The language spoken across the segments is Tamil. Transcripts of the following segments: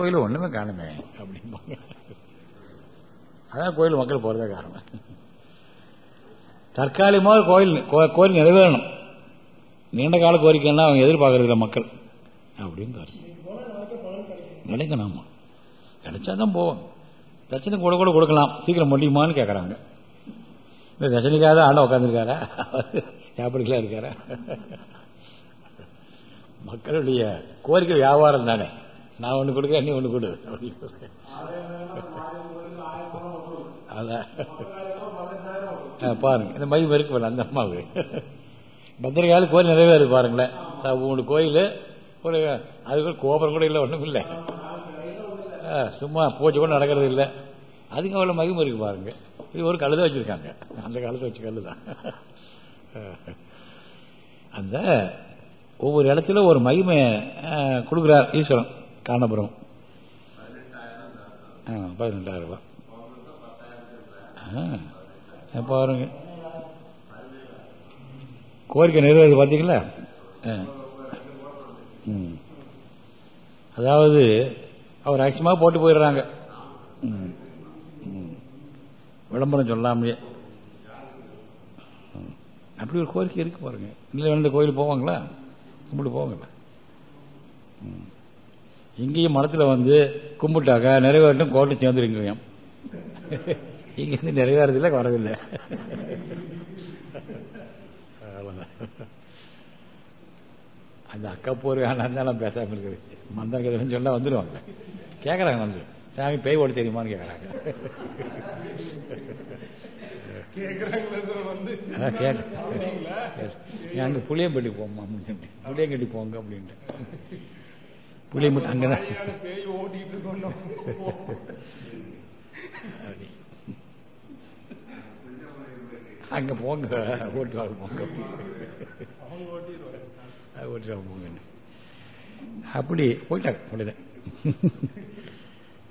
கோயில் ஒண்ணுமே காணுமே அப்படிம்பாங்க. அதான் கோயில் மக்கள் போறதே காரணம். தற்காலிகமாக கோயில் கோ- கோயில் நிறைவேறணும். நீண்ட கால கோரிக்கைன்னா அவங்க எதிர்பார்க்கறதில்ல மக்கள் அப்படின்னு நினைக்கணும் கிடைக்கணும் ஆமா. கிடைச்சா தான் போவோம். தச்சனை கூட கூட கொடுக்கலாம். சீக்கிரம் முடியுமான்னு கேட்கறாங்க இந்த தச்சனைக்காக தான் ஆண்ட உட்காந்துருக்காரா ஞாபகங்களா இருக்காரா? மக்களுடைய கோரிக்கை வியாபாரம் தானே. நான் ஒன்று கொடுக்க நீ ஒன்று கொடு. அதான். ஆ, பாருங்க. இந்த மையம் இருக்கு பாருங்க, அந்த அம்மாவுக்கு. பத்திரிகையால கோயில் நிறைவேறு பாருங்களேன். மூணு கோயில் ஒரு அதுக்கு கோபுரம் கூட இல்லை ஒன்றும் இல்லை ஆ, சும்மா பூஜை கூட நடக்கிறது இல்லை. அதுக்கு அவ்வளோ மகிமை இருக்கு பாருங்க. இது ஒரு கழுதை வச்சிருக்காங்க. அந்த காலத்தை வச்சு கல்லு தான். அந்த ஒவ்வொரு இடத்துல ஒரு மகிமை கொடுக்குறார் ஈஸ்வரன். காணபுரம் பதினெட்டாயிரம் ரூபாய் ஆ, பாருங்க கோரிக்கை நிறைவேறது பார்த்தீங்களா. அதாவது அவர் அக்ஷமாக போட்டு போயிடுறாங்க ம். ம். விளம்பரம் சொல்லாமலே ம். அப்படி ஒரு கோரிக்கை இருக்கு பாருங்க இல்லை இந்த கோயில் போவாங்களா கும்பிட்டு போவாங்களா ம். இங்கேயும் மரத்தில் வந்து கும்பிட்டாக்கா நிறைவேறட்டும் கோட்டை சேர்ந்துருங்க இங்கேருந்து நிறைவேறதில்லை வரதில்லை. அந்த அக்கா போர் வேணாம் தான் இருக்குது மந்த கதைன்னு சொன்னா வந்துடுவாங்க கேட்கறாங்க வந்து சாமி பேய் ஓடி தெரியுமான்னு கேட்கறாங்க அதான் புளியம்பட்டி போமா அப்படின்னு சொல்லிட்டு புளியங்கட்டி போங்க அப்படின்ட்டு. புளியம்பட்டி அங்கதான் அங்க போங்க ஓட்டுவாங்க போங்க. ஓட்டுவாங்க போங்க. அப்படி போயிட்டாங்க அப்படிதான்.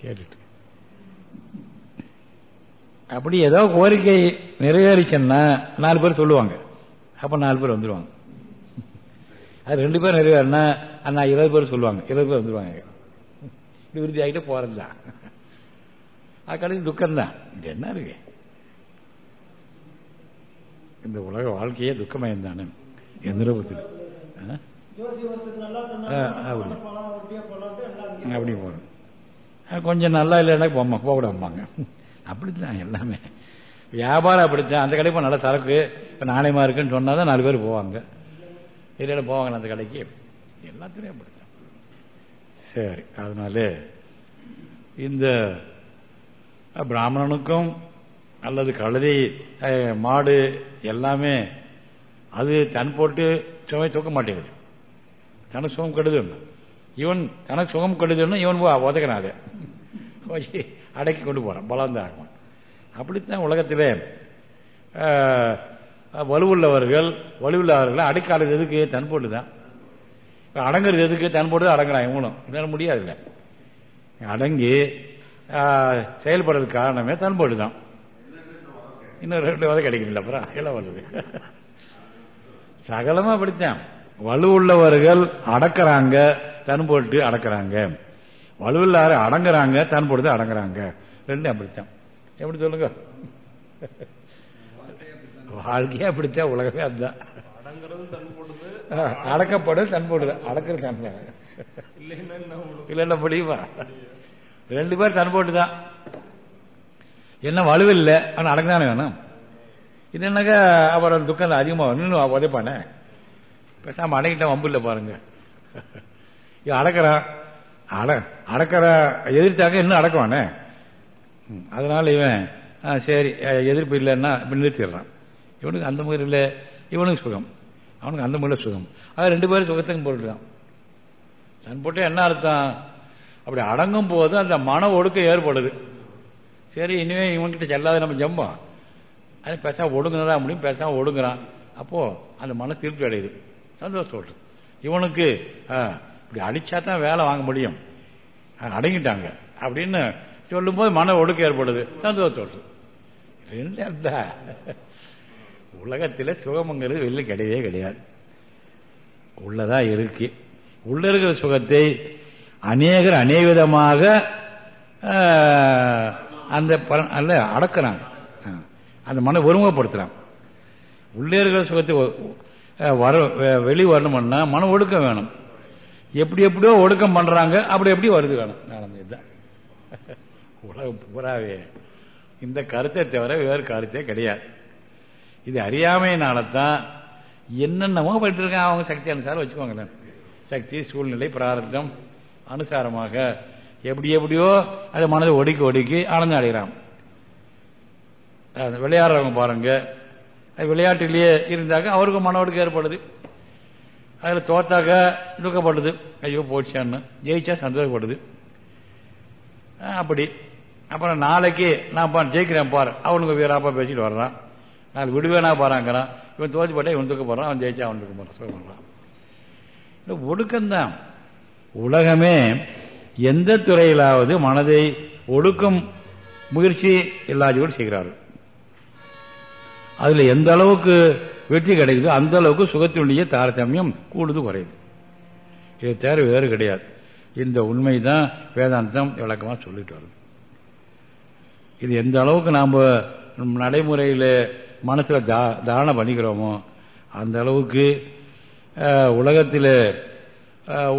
கேட்டுட்டு. அப்படி ஏதோ கோரிக்கை நிறைவேறிச்சுன்னா நாலு பேர் சொல்லுவாங்க. அப்ப நாலு பேர் வந்துடுவாங்க அது ரெண்டு பேரும் நிறைவேறினா அண்ணா இருபது பேர் சொல்லுவாங்க. இருபது பேர் வந்துடுவாங்க இப்படி உறுதி ஆகிட்டு போறதுதான் அது கடைசி துக்கம்தான். இது என்ன இருக்கு இந்த உலக வாழ்க்கையே துக்கமயம் தானே எந்த ரூபத்தில் அப்படி. அப்படி போகணும். கொஞ்சம் நல்லா இல்லைன்னா போமா போகக்கூடாம்பாங்க அப்படித்தான் எல்லாமே. வியாபாரம் அப்படித்தான். அந்த கடைக்கு நல்லா சரக்கு இப்போ நாணயமா இருக்குன்னு சொன்னா தான் நாலு பேர் போவாங்க. இல்லைன்னா போவாங்களா அந்த கடைக்கு? எல்லாத்துலேயும் அப்படித்தான். சரி அதனால இந்த பிராமணனுக்கும் அல்லது கழுதை மாடு எல்லாமே அது தன் போட்டு சுவை தூக்க மாட்டேங்குது. தனக்கு சுகம் கெடுதுன்னு. இவன் தனக்கு சுகம் கெடுதுன்னு இவன் போய் உதகிறான் அதை. போய் அடக்கி கொண்டு போறான். பலந்தாகுவான் அப்படித்தான் உலகத்திலே வலுவுள்ளவர்கள் வலுவில்லாதவர்கள் அடைக்காலது எதுக்கு? தன் போட்டு தான் அடங்குறது எதுக்கு? தன் போட்டு அடங்குறான் இவனும் இதனால முடியாதுல்ல அடங்கி செயல்படுறதுக்கு காரணமே தன்போடு தான் இன்னும் ரெண்டு வதை கிடைக்கல அப்புறம் எல்லாம் வருது. சகலமா அப்படித்தான். வலு உள்ளவர்கள் அடக்குறாங்க தன் போட்டு அடக்குறாங்க. வலுவில்லாத அடங்குறாங்க தன் போட்டு அடங்குறாங்க. ரெண்டும் அப்படித்தான். எப்படி சொல்லுங்க? வாழ்க்கையே அப்படித்தான் உலகமே அதுதான். அடக்கப்படும் தன் போடுது. அடக்கிறது தன் இல்லைன்னா முடியுமா? ரெண்டு பேர் தன் போட்டு தான் என்ன வலுவில்லை ஆனா அடங்குதானே வேணும் இது என்னக்கா அப்புறம் துக்கம் அதிகமாக இன்னும் உதைப்பானே? பேசாம அடங்கிட்டான் வம்பு இல்லை பாருங்க. அடக்கிறான். அட அடக்கிற எதிர்த்தாக்க இன்னும் அடக்குவானே? அதனால இவன் சரி எதிர்ப்பு இல்லைன்னா நிறுத்திடுறான். இவனுக்கு அந்த முறையில் இல்லை. இவனுக்கு சுகம். அவனுக்கு அந்த முறையில் சுகம். அதான் ரெண்டு பேரும் சுகத்துக்கும் பொருள் சன் தன் போட்டு என்ன அர்த்தம்? அப்படி அடங்கும் போது அந்த மன ஒடுக்கம் ஏற்படுது. சரி இனிமே இவன்கிட்ட செல்லாத நம்ம ஜம்பம் அது பேசாம ஒடுங்குறதா முடியும் பேசாம ஒடுங்குறான். அப்போ அந்த மன திருப்தி அடையுது. சந்தோஷம் இவனுக்கு ஆ, இப்படி அடிச்சா தான் வேலை வாங்க முடியும். அடங்கிட்டாங்க. அப்படின்னு சொல்லும்போது மன ஒடுக்கம் ஏற்படுது. சந்தோஷம் ரெண்டு உலகத்தில் சுகமங்கிறது வெளில கிடையவே கிடையாது. உள்ளதா இருக்கு. உள்ள இருக்கிற சுகத்தை அநேகர் அநேக விதமாக அந்த அல்ல அடக்குறாங்க. அந்த மன ஒருமுகப்படுத்துறாங்க. உள்ளே இருக்கிற சுகத்தை வர வெளி வரணும்னா மன ஒடுக்கம் வேணும். எப்படி எப்படியோ ஒடுக்கம் பண்றாங்க அப்படி எப்படி வருது வேணும். நடந்ததுதான். உலகம் பூராவே. இந்த கருத்தை தவிர வேறு கருத்தே கிடையாது. இது அறியாமையினால தான் என்னென்னமோ பண்ணிட்டு இருக்காங்க அவங்க சக்தி அனுசாரம் வச்சுக்கோங்களேன். சக்தி சூழ்நிலை பிரார்த்தம் அனுசாரமாக எப்படி எப்படியோ அது மனதை ஒடுக்கி ஒடுக்கி ஆனந்தம் அடைகிறான். அது விளையாடுறவங்க பாருங்க. அது விளையாட்டிலேயே இருந்தாக்க அவருக்கும் மன ஒடுக்கம் ஏற்படுது. அதில் தோத்தாக்க துக்கப்படுது. ஐயோ போச்சான்னு ஜெயிச்சா சந்தோஷப்படுது. அப்படி. அப்புறம் நாளைக்கு நான் பா ஜெயிக்கிறேன் பாரு. அவனுக்கு வீராப்பா பேசிட்டு வர்றான். நான் விடுவேனா பாறாங்கிறான். இவன் தோத்து போட்டா இவன் துக்கப்படுறான் அவன் ஜெயிச்சா அவன் துக்க சொல்றான் இல்லை ஒடுக்கம்தான். உலகமே எந்த துறையிலாவது மனதை ஒடுக்கும் முயற்சி எல்லாத்தையும் செய்கிறார்கள். அதுல எந்த அளவுக்கு வெற்றி கிடைக்குதோ அந்த அளவுக்கு சுகத்தினுடைய தாரதமியம் கூடுது குறையுது. இதை தவிர வேறு கிடையாது. இந்த உண்மைதான் வேதாந்தம் விளக்கமா சொல்லிட்டு வருது. இது எந்த அளவுக்கு நாம் நடைமுறையில் மனசுல தா தாரணம் பண்ணிக்கிறோமோ அந்த அளவுக்கு உலகத்தில்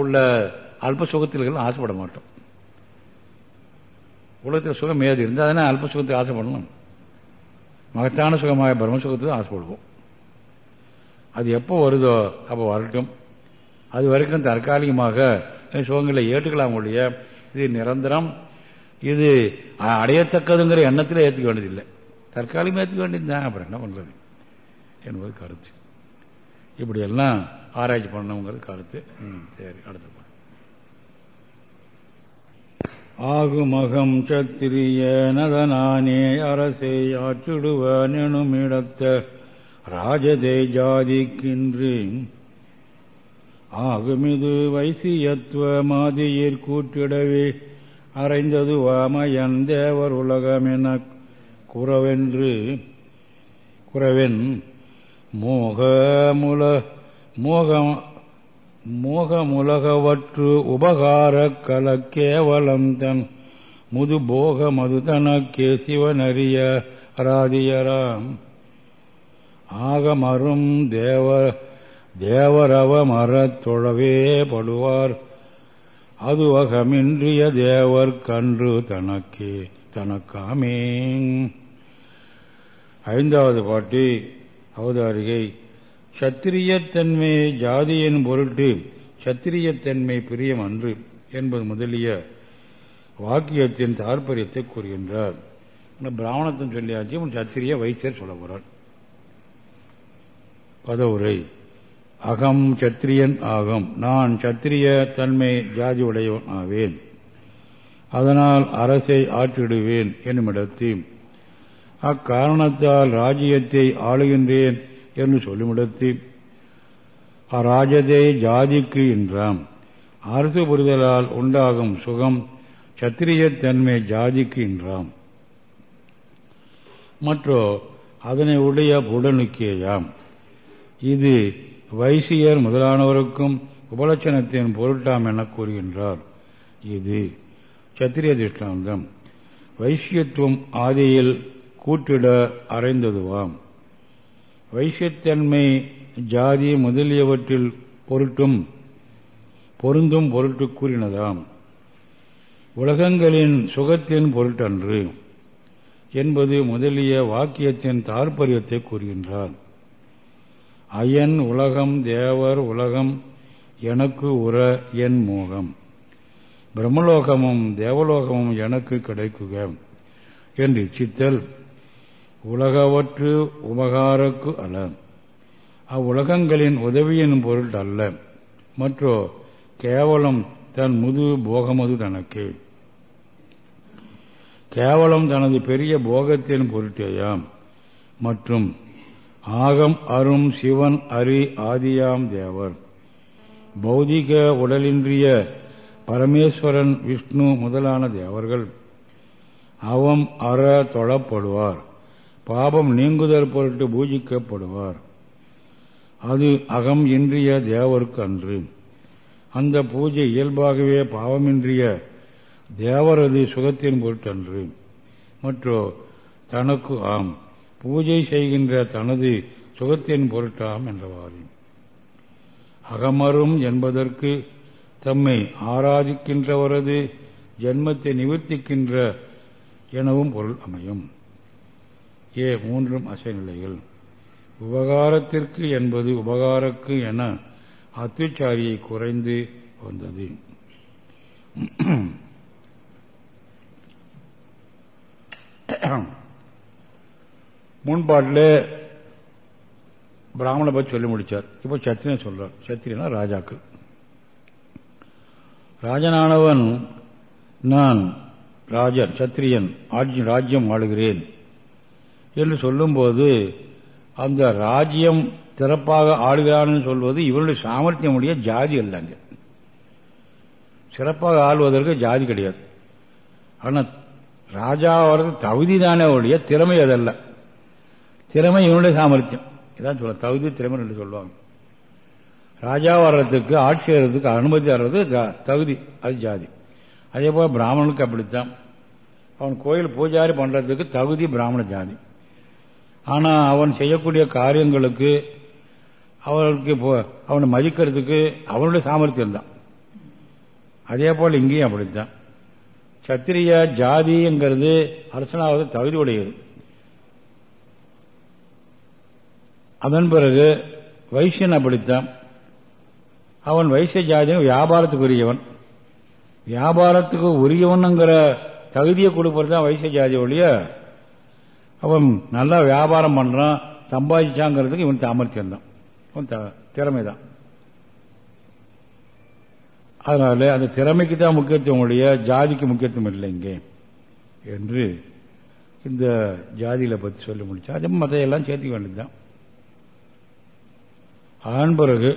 உள்ள அல்ப சுகத்தில்கள் ஆசைப்பட மாட்டோம். உலகத்தில் சுகம் ஏது இருந்தால் தானே அல்ப சுகத்துக்கு ஆசைப்படணும். மகத்தான சுகமாக பிரம்ம சுகத்துக்கு ஆசைப்படுவோம். அது எப்போ வருதோ அப்போ வரட்டும். அது வரைக்கும் தற்காலிகமாக சுகங்களை ஏற்றுக்கலாம் ஒழிய இது நிரந்தரம். இது அடையத்தக்கதுங்கிற எண்ணத்தில் ஏற்றுக்க வேண்டியதில்லை. தற்காலிகமாக ஏற்றுக்க வேண்டியதுதான் அப்புறம் என்ன பண்ணுறது என்பது கருத்து. இப்படி எல்லாம் ஆராய்ச்சி பண்ணவங்கிறது கருத்து. ம், சரி அடுத்த ஆகுமகம் சத்திரிய நதனானே அரசை ஆற்றிடுவனும் இடத்த ராஜதை ஜாதிக்கின்று ஆகுமிது வைசியத்துவ மாதியிற் கூட்டிடவே அறைந்தது வாமயன் தேவர் உலகமென குறவென்று குறவென் மோகமுல மோகம் மோகமுலகவற்று உபகார கல கேவலம் தன் முது போக மதுதனக்கே சிவனறிய அராதியராம். ஆகமரும் தேவ தேவரவ மரத் தொழவே படுவார். அது வகமின்றிய தேவர் கன்று தனக்கே. தனக்காமே ஐந்தாவது பாட்டு அவதாரிகை. சத்திரியத்தன்மை ஜாதியின் பொருட்டு சத்திரியத்தன்மை பிரியம் அன்று என்பது முதலிய வாக்கியத்தின் தாற்பயத்தை கூறுகின்றார். பிராமணத்தின் பிராமணத்தன் சொல்லியாச்சு சத்திரிய வைத்தியர் சொல்ல போறார் பதவுரை. அகம் சத்திரியன் ஆகும். நான் சத்திரிய தன்மை ஜாதி உடையவன் ஆவேன். அதனால் அரசை ஆற்றிடுவேன் என்னுமிடத்து அக்காரணத்தால் ராஜ்யத்தை ஆளுகின்றேன் என்று சொல்லுமிடத்து அராஜதை ஜாதிக்கு என்றாம். அரசு புரிதலால் உண்டாகும் சுகம் சத்திரியத்தன்மை ஜாதிக்கு என்றாம். மற்றோ அதனை உடைய புடனுக்கேயாம். இது வைசியர் முதலானவருக்கும் உபலட்சணத்தின் பொருட்டாம் என கூறுகின்றார். இது சத்திரிய திருஷ்டாந்தம் வைசியத்துவம் ஆதியில் கூட்டிட அறைந்ததுவாம். வைசியத்தன்மை ஜாதி முதலியவற்றில் பொருட்டும் பொருந்தும் பொருட்டு கூறினதாம். உலகங்களின் சுகத்தின் பொருட்டன்று என்பது முதலிய வாக்கியத்தின் தாற்பயத்தை கூறுகின்றார். அயன் உலகம் தேவர் உலகம் எனக்கு உற என் மோகம். பிரம்மலோகமும் தேவலோகமும் எனக்கு கிடைக்குக என்று இச்சித்தல் உலகவற்று உபகாரக்கு அல்ல. அவ்வுலகங்களின் உதவியின் பொருள் அல்ல. மற்றோ கேவலம் தன் முது போகமது தனக்கு. கேவலம் தனது பெரிய போகத்தின் பொருட்டேயாம். மற்றும் ஆகம் அரும் சிவன் அரி ஆதியாம் தேவர். பௌதிக உடலின்றிய பரமேஸ்வரன் விஷ்ணு முதலான தேவர்கள் அவம் அற தொழப்படுவார். பாபம் நீங்குதல் பொருட்டு பூஜிக்கப்படுவார். அது அகம் இன்றிய தேவருக்கு அன்று அந்த பூஜை இயல்பாகவே பாவமின்றிய தேவரது சுகத்தின் பொருட்டன்று. மற்றோ தனக்கு ஆம். பூஜை செய்கின்ற தனது சுகத்தின் பொருட்டாம் என்றவாறு. அகமரும் என்பதற்கு தம்மை ஆராதிக்கின்றவரது ஜென்மத்தை நிவர்த்திக்கின்ற எனவும் பொருள் அமையும். ஏ மூன்றும் அசைநிலைகள். உபகாரத்திற்கு என்பது உபகாரக்கு என அத்துச்சாரியை குறைந்து வந்தது. முன்பாட்டில் பிராமண பற்றி சொல்லி முடித்தார் இப்போ சத்திரியன் சொல்றார். சத்திரியனா ராஜாக்கள். ராஜனானவன் நான் ராஜன் சத்திரியன் ஆட்சி ராஜ்யம் ஆளுகிறேன் என்று சொல்லும்போது அந்த ராஜ்யம் சிறப்பாக ஆளுகிறான்னு சொல்வது இவருடைய சாமர்த்தியமுடைய ஜாதி இல்லைங்க சிறப்பாக ஆள்வதற்கு ஜாதி கிடையாது. ஆனால் ராஜாவது தகுதி தானே ஒழிய திறமை அதல்ல. திறமை இவனுடைய சாமர்த்தியம். இதான் சொல்ல தகுதி திறமை என்று சொல்லுவாங்க. ராஜா வர்றதுக்கு ஆட்சி செய்யறதுக்கு அனுமதி வர்றது தகுதி அது ஜாதி. அதே போல பிராமணனுக்கு அப்படித்தான். அவன் கோயில் பூஜாரி பண்றதுக்கு தகுதி பிராமண ஜாதி. ஆனா அவன் செய்யக்கூடிய காரியங்களுக்கு அவனுக்கு அவனை மதிக்கிறதுக்கு அவனுடைய சாமர்த்தியம் தான். அதே போல் இங்கேயும் அப்படித்தான். சத்திரிய ஜாதிங்கிறது அரசனாவது தகுதி உடையது அதன் பிறகு வைசியன் அப்படித்தான். அவன் வைசிய ஜாதி வியாபாரத்துக்கு உரியவன் வியாபாரத்துக்கு உரியவனுங்கிற தகுதியை கொடுப்பது தான் வைசிய ஜாதி ஒழிய அவன் நல்லா வியாபாரம் பண்றான் சம்பாதிச்சாங்கிறதுக்கு இவன் சாமர்த்தியம் தான் இவன் திறமை தான் அதனால அந்த திறமைக்கு தான் முக்கியத்துவம் உடைய ஜாதிக்கு முக்கியத்துவம் இல்லை இங்கே என்று இந்த ஜாதியில பத்தி சொல்லி முடிச்சா அது மதையெல்லாம் சேர்த்துக்க வேண்டியதுதான். அதன் பிறகு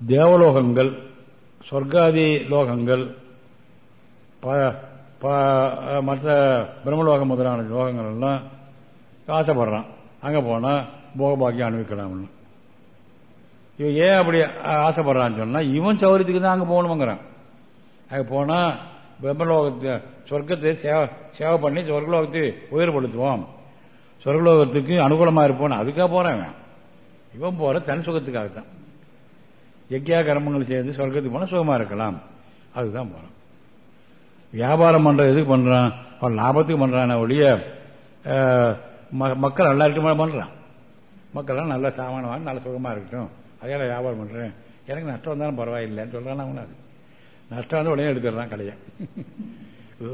தேவலோகங்கள் சொர்க்காதி லோகங்கள் மற்ற பிரம்மலோகம் முதலான லோகங்கள் எல்லாம் ஆசைப்படுறான் அங்கே போனால் போகபாக்கியம் அனுபவிக்கலாம்னு. இவன் ஏன் அப்படி ஆசைப்படுறான்னு சொன்னால் இவன் சௌரியத்துக்கு தான் அங்கே போகணுங்கிறான் அங்கே போனால் பிரம்மலோகத்தை சொர்க்கத்தை சேவை சேவை பண்ணி சொர்க்கலோகத்தை உயர்படுத்துவோம் சொர்க்கலோகத்துக்கு அனுகூலமாக இருப்போம் அதுக்காக போகிறாங்க இவன். போகிற தன் சுகத்துக்காகத்தான். யக்யா கர்மங்கள் செய்து சொர்க்கத்துக்கு போனால் சுகமாக இருக்கலாம். அதுதான் போகிறோம் வியாபாரம் பண்ணுற எதுக்கு பண்ணுறான் அவன் லாபத்துக்கு பண்ணுறான் ஒழிய மக்கள் நல்லா இருக்கட்டும் பண்ணுறான் மக்கள்லாம் நல்லா சாமான வாங்கி நல்லா சுகமாக இருக்கட்டும். அதே வியாபாரம் பண்ணுறேன் எனக்கு நஷ்டம் வந்தாலும் பரவாயில்லைன்னு சொல்கிறான் அவனு அது. நஷ்டம் வந்து உடனே எடுத்துடுறான் கடையை.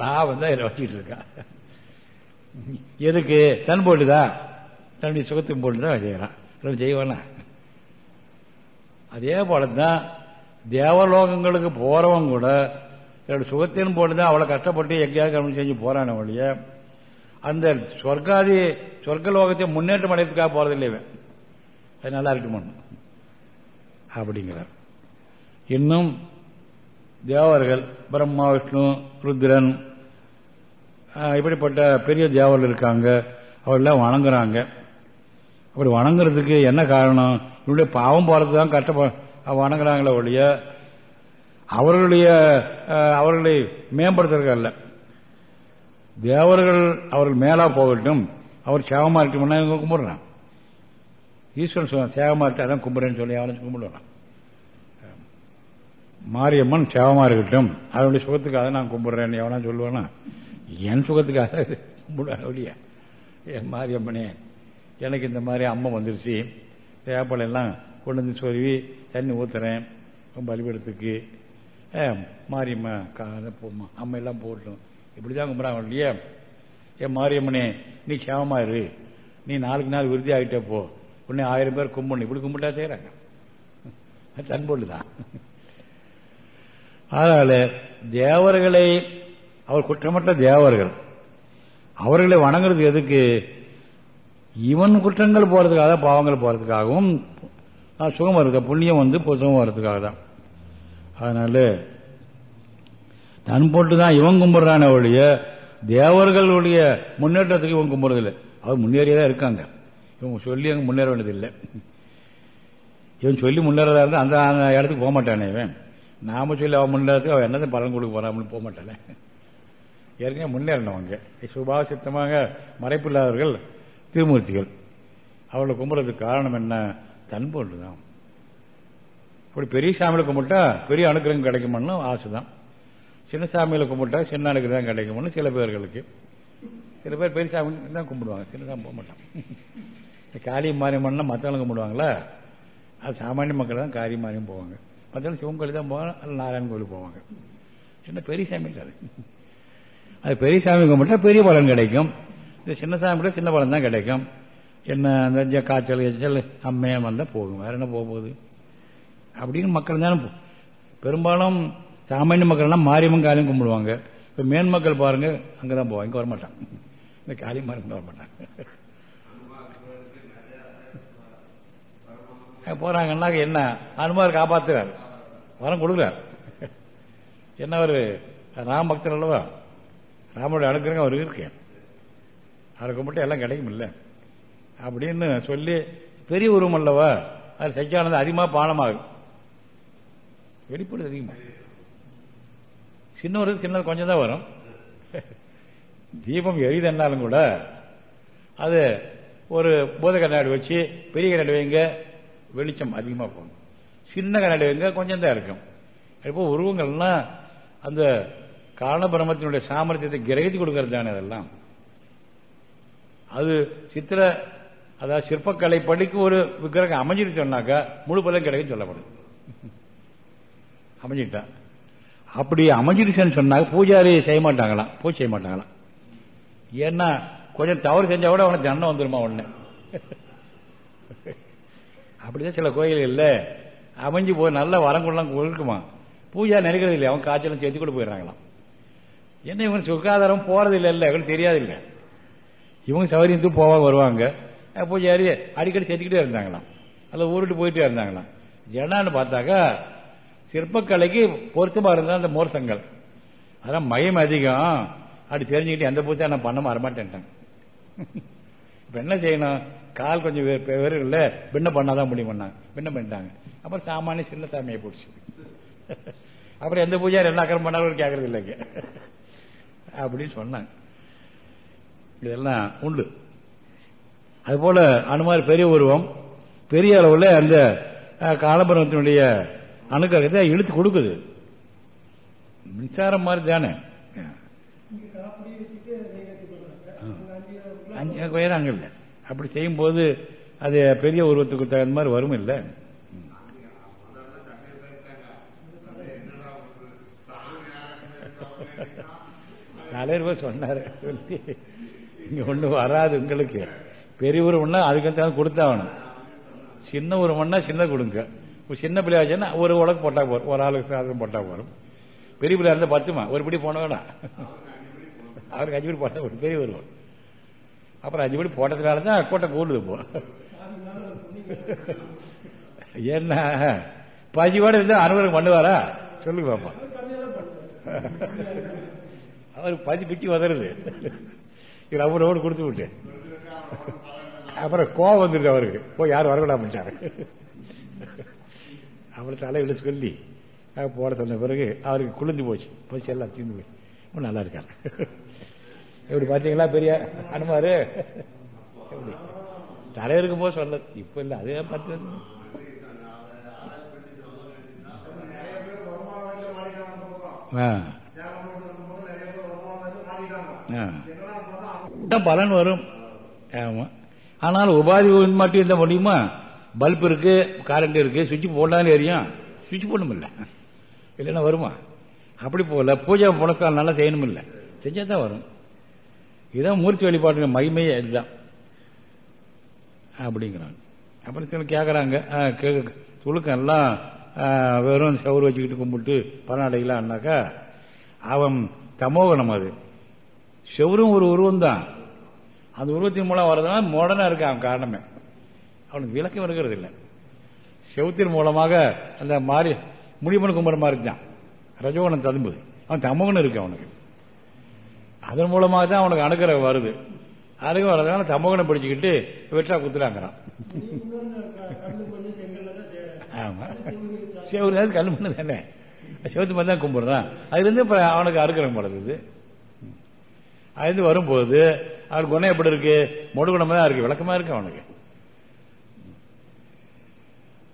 லாபம் தான் இதில் வச்சுக்கிட்டு இருக்கான் எதுக்கு? தன் போட்டுதா? தன்னுடைய சுகத்துக்கு போட்டுதான் செய்யறான். செய்வானா? அதே போலதான் தேவலோகங்களுக்கு போறவங்க கூட என்னோட சுகத்தின் போட்டுதான் அவ்வளவு கஷ்டப்பட்டு எங்கேயாவது கவனம் செஞ்சு போறான ஒழிய அந்த சொர்க்காதி சொர்க்க லோகத்தை முன்னேற்றம் அடையத்துக்காக போறது இவன். அது நல்லா இருக்குமா அப்படிங்கிறார். இன்னும் தேவர்கள் பிரம்மா விஷ்ணு ருத்ரன் இப்படிப்பட்ட பெரிய தேவர்கள் இருக்காங்க. அவரெல்லாம் வணங்குறாங்க. அப்படி வணங்குறதுக்கு என்ன காரணம்? இவருடைய பாவம் போறதுக்கு தான் கஷ்டப்ப வணங்குறாங்களே ஒழிய அவர்களுடைய அவர்களை மேம்படுத்துறதுக்கு அல்ல. தேவர்கள் அவர்கள் மேலா போகட்டும் அவர் சேவமா இருக்கணும்னா இவங்க கும்பிடுறான் ஈஸ்வரன் சொல்ல சேவமா இருக்கு அதான் கும்பிடுறேன்னு சொல்லி அவனை கும்பிடுறான் மாரியம்மன் சேவமா இருக்கட்டும் அதனுடைய சுகத்துக்காக நான் கும்பிடுறேன் எவனா சொல்லுவானா? என் சுகத்துக்காக கும்பிடுவேன் அப்படியா என் மாரியம்மனே எனக்கு இந்த மாதிரி அம்மா வந்துருச்சு. வேப்பலை எல்லாம் கொண்டு வந்து சொருவி தண்ணி ஊத்துறேன். பலிபீடத்துக்கு மாரியம்மா காதை போமா அம்மா எல்லாம் போட்டோம் இப்படிதான் கும்பிட்றாங்க இல்லையா? ஏன் மாரியம்மனே நீ சேவமா இரு. நீ நாளுக்கு நாள் விருதி ஆகிட்டே போ. உன்னை ஆயிரம் பேர் கும்பிடணும். இப்படி கும்பிட்டா செய்யறாங்க தன்பொழு தான் அதனால தேவர்களை அவர் குற்றமற்ற தேவர்கள். அவர்களை வணங்குறது எதுக்கு இவன் குற்றங்கள் போறதுக்காக பாவங்கள் போறதுக்காகவும் சுகம் வருது. புண்ணியம் வந்து சுகம் வர்றதுக்காக தான். அதனால தன் போட்டு தான் இவன் கும்பிடுறான ஒழிய தேவர்களுடைய முன்னேற்றத்துக்கு இவன் கும்பிடுறதில்லை. அவர் முன்னேறியதான் இருக்காங்க. இவங்க சொல்லி அங்க முன்னேற வேண்டியதில்லை. இவன் சொல்லி முன்னேறதா இருந்தா அந்த அந்த இடத்துக்கு போக மாட்டானே இவன். நாம சொல்லி அவன் முன்னேறதுக்கு அவன் என்னது பலன் கொடுக்க போறான்னு போக மாட்டானே. ஏற்கனவே முன்னேறணும் அவங்க சுபாவ சித்தமாக மறைப்பு இல்லாதவர்கள் திருமூர்த்திகள். அவளை கும்பிட்றதுக்கு காரணம் என்ன? தன்பொன்று தான். இப்படி பெரிய சாமியில் கும்பிட்டா பெரிய அனுக்கிரகம் கிடைக்கும்னு ஆசைதான். சின்ன சாமியில் கும்பிட்டா சின்ன அனுகிரகம் கிடைக்கும்னு சில பேர்களுக்கு. சில பேர் பெரிய சாமி தான் கும்பிடுவாங்க. சின்ன சாமி போக மாட்டாங்க இந்த காளி மாரியம்மன்னா மற்றவங்க கும்பிடுவாங்களா? அது சாமானிய மக்கள் தான் காரியம் மாரியம் போவாங்க. மற்றவங்க சிவன் கோயில் தான் போவாங்க அல்ல நாராயண கோயில் போவாங்க. சின்ன பெரிய சாமி இருக்காது அது பெரிய சாமி கும்பிட்டா பெரிய பலன் கிடைக்கும். இந்த சின்ன சாமி கூட சின்ன பழம் தான் கிடைக்கும். என்ன அந்த காய்ச்சல் எச்சல் அம்மையம் வந்தால் போகும் வேற என்ன போக போகுது? அப்படின்னு மக்கள் தானே பெரும்பாலும் சாமானிய மக்கள்லாம் மாரியம்மன் காளியும் கும்பிடுவாங்க. இப்போ மேன் மக்கள் பாருங்க அங்கே தான் போவாங்க. இங்கே வரமாட்டாங்க. இந்த காலையும் மாரியம்மன் வரமாட்டாங்க. போறாங்கன்னா என்ன? அனுமார் காப்பாத்துறார். வரம் கொடுக்குறார். என்ன ஒரு ராம பக்தர் அல்லவா? ராமோட அனுக்கிறங்க அவருக்கு இருக்கேன். அதை கும்பிட்டு எல்லாம் கிடைக்கும் இல்லை. அப்படின்னு சொல்லி பெரிய உருவம் அல்லவா அது சச்சியானது அதிகமாக பானமாகும். வெளிப்படுது அதிகமாக சின்ன ஒரு சின்னது கொஞ்சம் தான் வரும். தீபம் எரிதன்னாலும் கூட அது ஒரு பூத கண்ணாடி வச்சு பெரிய கண்ணாடி வைங்க வெளிச்சம் அதிகமாக போகும். சின்ன கண்ணாடி வைங்க கொஞ்சம் தான் இருக்கும். இப்போ உருவங்கள்லாம் அந்த காரணபிரமத்தினுடைய சாமர்த்தியத்தை கிரகித்து கொடுக்கறது தானே அதெல்லாம். அது சித்திர அதாவது சிற்பக்கலை படிக்கு ஒரு விக்கிரகம் அமைஞ்சிட்டு சொன்னாக்கா முழு பலன் கிடைக்கும் சொல்லப்படும். அமைஞ்சிட்டான் அப்படி அமைஞ்சிருச்சுன்னு சொன்னாங்க பூஜாரி செய்ய மாட்டாங்களாம் பூஜை செய்ய மாட்டாங்களாம். ஏன்னா கொஞ்சம் தவறு செஞ்சா கூட அவனுக்கு தண்டனை வந்துருமா உடனே. அப்படிதான் சில கோயில்கள்ல அமைஞ்சு போய் நல்ல வரங்குள்ளம் கொடுக்குமா பூஜா நினைக்கிறது இல்லை அவன் காய்ச்சலும் சேர்த்து கூட போயிடுறாங்களாம். என்ன இவன் சுகாதாரம் போறது இல்லை இல்லை இவங்களுக்கு தெரியாது இல்லை இவங்க சௌகரியத்துக்கு போவாங்க வருவாங்க. பூஜாரி அடிக்கடி சேர்த்துக்கிட்டே இருந்தாங்களாம். அல்ல ஊருட்டு போயிட்டே இருந்தாங்களாம். ஜனான்னு பார்த்தாக்கா சிற்பக்கலைக்கு பொருத்தமாக இருந்தா அந்த மூர்த்தங்கள் அதான் மயம் அதிகம். அப்படி தெரிஞ்சுக்கிட்டு எந்த பூஜை நான் பண்ண மாறமாட்டேன்ட்டாங்க இப்போ என்ன செய்யணும்? கால் கொஞ்சம் வெறும் இல்லை. பின்ன பண்ணாதான் முடியும் பண்ணாங்க. பின்ன பண்ணிட்டாங்க. அப்புறம் சாமானிய சின்ன சாமியை போச்சு அப்புறம் எந்த பூஜை என்ன அக்கறம் பண்ணாலும் கேட்கறது இல்லைங்க. அப்படின்னு சொன்னாங்க. இதெல்லாம் உண்டு. அதுபோல அனுமார் பெரிய உருவம் பெரிய அளவில் அந்த காலபுரத்தினுடைய அணுக்கத்தை இழுத்து கொடுக்குது. மின்சாரம் மாதிரி தானே. அஞ்சு அங்க இல்லை. அப்படி செய்யும்போது அது பெரிய உருவத்துக்கு தகுந்த மாதிரி வரும் இல்லை. தலைவர் சொன்னாரு சொல்லி. இங்கே ஒண்ணு வராது உங்களுக்கு. பெரிய உருவம்னா அதுக்கு கொடுத்தாகணும். சின்ன உருவம்னா சின்ன கொடுங்க. சின்ன பிள்ளையாச்சுன்னா ஒரு உலக போட்டா போறோம் ஒரு ஆளுக்கு சாதகம் போட்டா போறோம் பெரிய பிள்ளையா இருந்தால் பத்துமா ஒரு படி போன வேணாம் அவருக்கு அஞ்சு படி போட்டா ஒரு பெரிய உருவம் அப்புறம் அஞ்சு படி போட்டதுனால தான் கூட்டம் கூடுது போ என்ன? பஜிவோட இருந்தா அனுபவம் பண்ணுவாரா? சொல்லுங்க பாப்பா. அவர் பதி பிச்சு வதருது இவர் அவரோடு கொடுத்து விட்டு அப்புறம் கோவம் வந்துருக்கு அவருக்கு. போய் யாரும் வரக்கூடாமட்டாரு அவரை தலையில சொல்லி போட சொன்ன பிறகு அவருக்கு குளிர்ந்து போச்சு. போச்சு எல்லாம் தீர்ந்து போய் நல்லா இருக்காரு. எப்படி பாத்தீங்களா பெரிய அனுமாரு? எப்படி? தலைவருக்கு போது சொல்ல இப்ப இல்ல அதே பத்து? பலன் வரும். ஆமா. ஆனால் உபாதி மட்டும் இருந்தா முடியுமா? பல்ப் இருக்கு கரண்ட் இருக்கு சுவிட்ச் போடலான்னு எரியும் சுவிட்ச் போடணும் இல்லைன்னா வருமா? அப்படி போகல. பூஜை புழக்கம் நல்லா செய்யணும் இல்லை. செஞ்சா தான் வரும். இதுதான் மூர்த்தி வழிபாட்டு மகிமையே இதுதான். அப்படிங்கிறாங்க. அப்புறம் சில கேட்கறாங்க துளுக்கம் எல்லாம் வெறும் சவுறு வச்சுக்கிட்டு கும்பிட்டு பரநாடைகளான்னாக்கா அவன் தமோகணம் அது. செவரும் ஒரு உருவம் தான். அந்த உருவத்தின் மூலம் வர்றதுனால மோடனா இருக்கான் அவன் காரணமே. அவனுக்கு விளக்கம் இருக்கிறது இல்லை. செவத்தின் மூலமாக அந்த மாறி முடிமனு கும்புற மாதிரி தான். ரஜோகணம் ததும்புது அவன் தமகன் இருக்கு அவனுக்கு. அதன் மூலமாக தான் அவனுக்கு அணுக்கிற வருது. அதுக்கு வர்றதுனால தமகனை பிடிச்சுக்கிட்டு வெற்றா குத்துறாங்கிறான். சிவகுருநாதர் கல் பண்ணு தானே. சிவத்து மாதிரி தான் கும்பிடுறான். அதுலேருந்து இப்போ அவனுக்கு அறுக்கிற படுறது அது வரும்போது அவர் குணம் எப்படி இருக்கு? மொடுகுணமா தான் இருக்கு. விளக்கமா இருக்கு அவனுக்கு.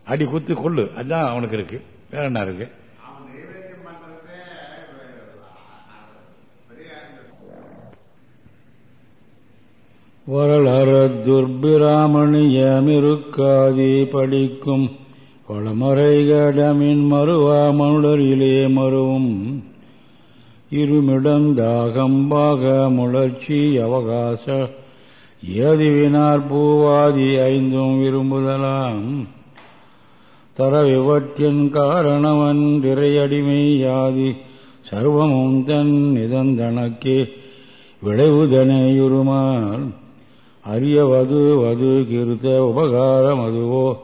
அடி குத்து கொள்ளு. அதுதான் அவனுக்கு இருக்கு. வேற என்ன இருக்கு? வரலற துர்பிராமணியமிருக்காதி படிக்கும் வளமறைகடமின் மறுவா மனுடரிலே மறுவும் இருமிடந்தாகம்பாக முளர்ச்சி அவகாச. ஏதிவினார் பூவாதி ஐந்தும் விரும்புதலாம். தரவிவற்றின் காரணவன் திரையடிமை யாதி. சர்வமும் தன் நிதந்தனக்கே விளைவுதனேயுருமால் அரிய வது கிருத்த உபகாரம் அதுவோ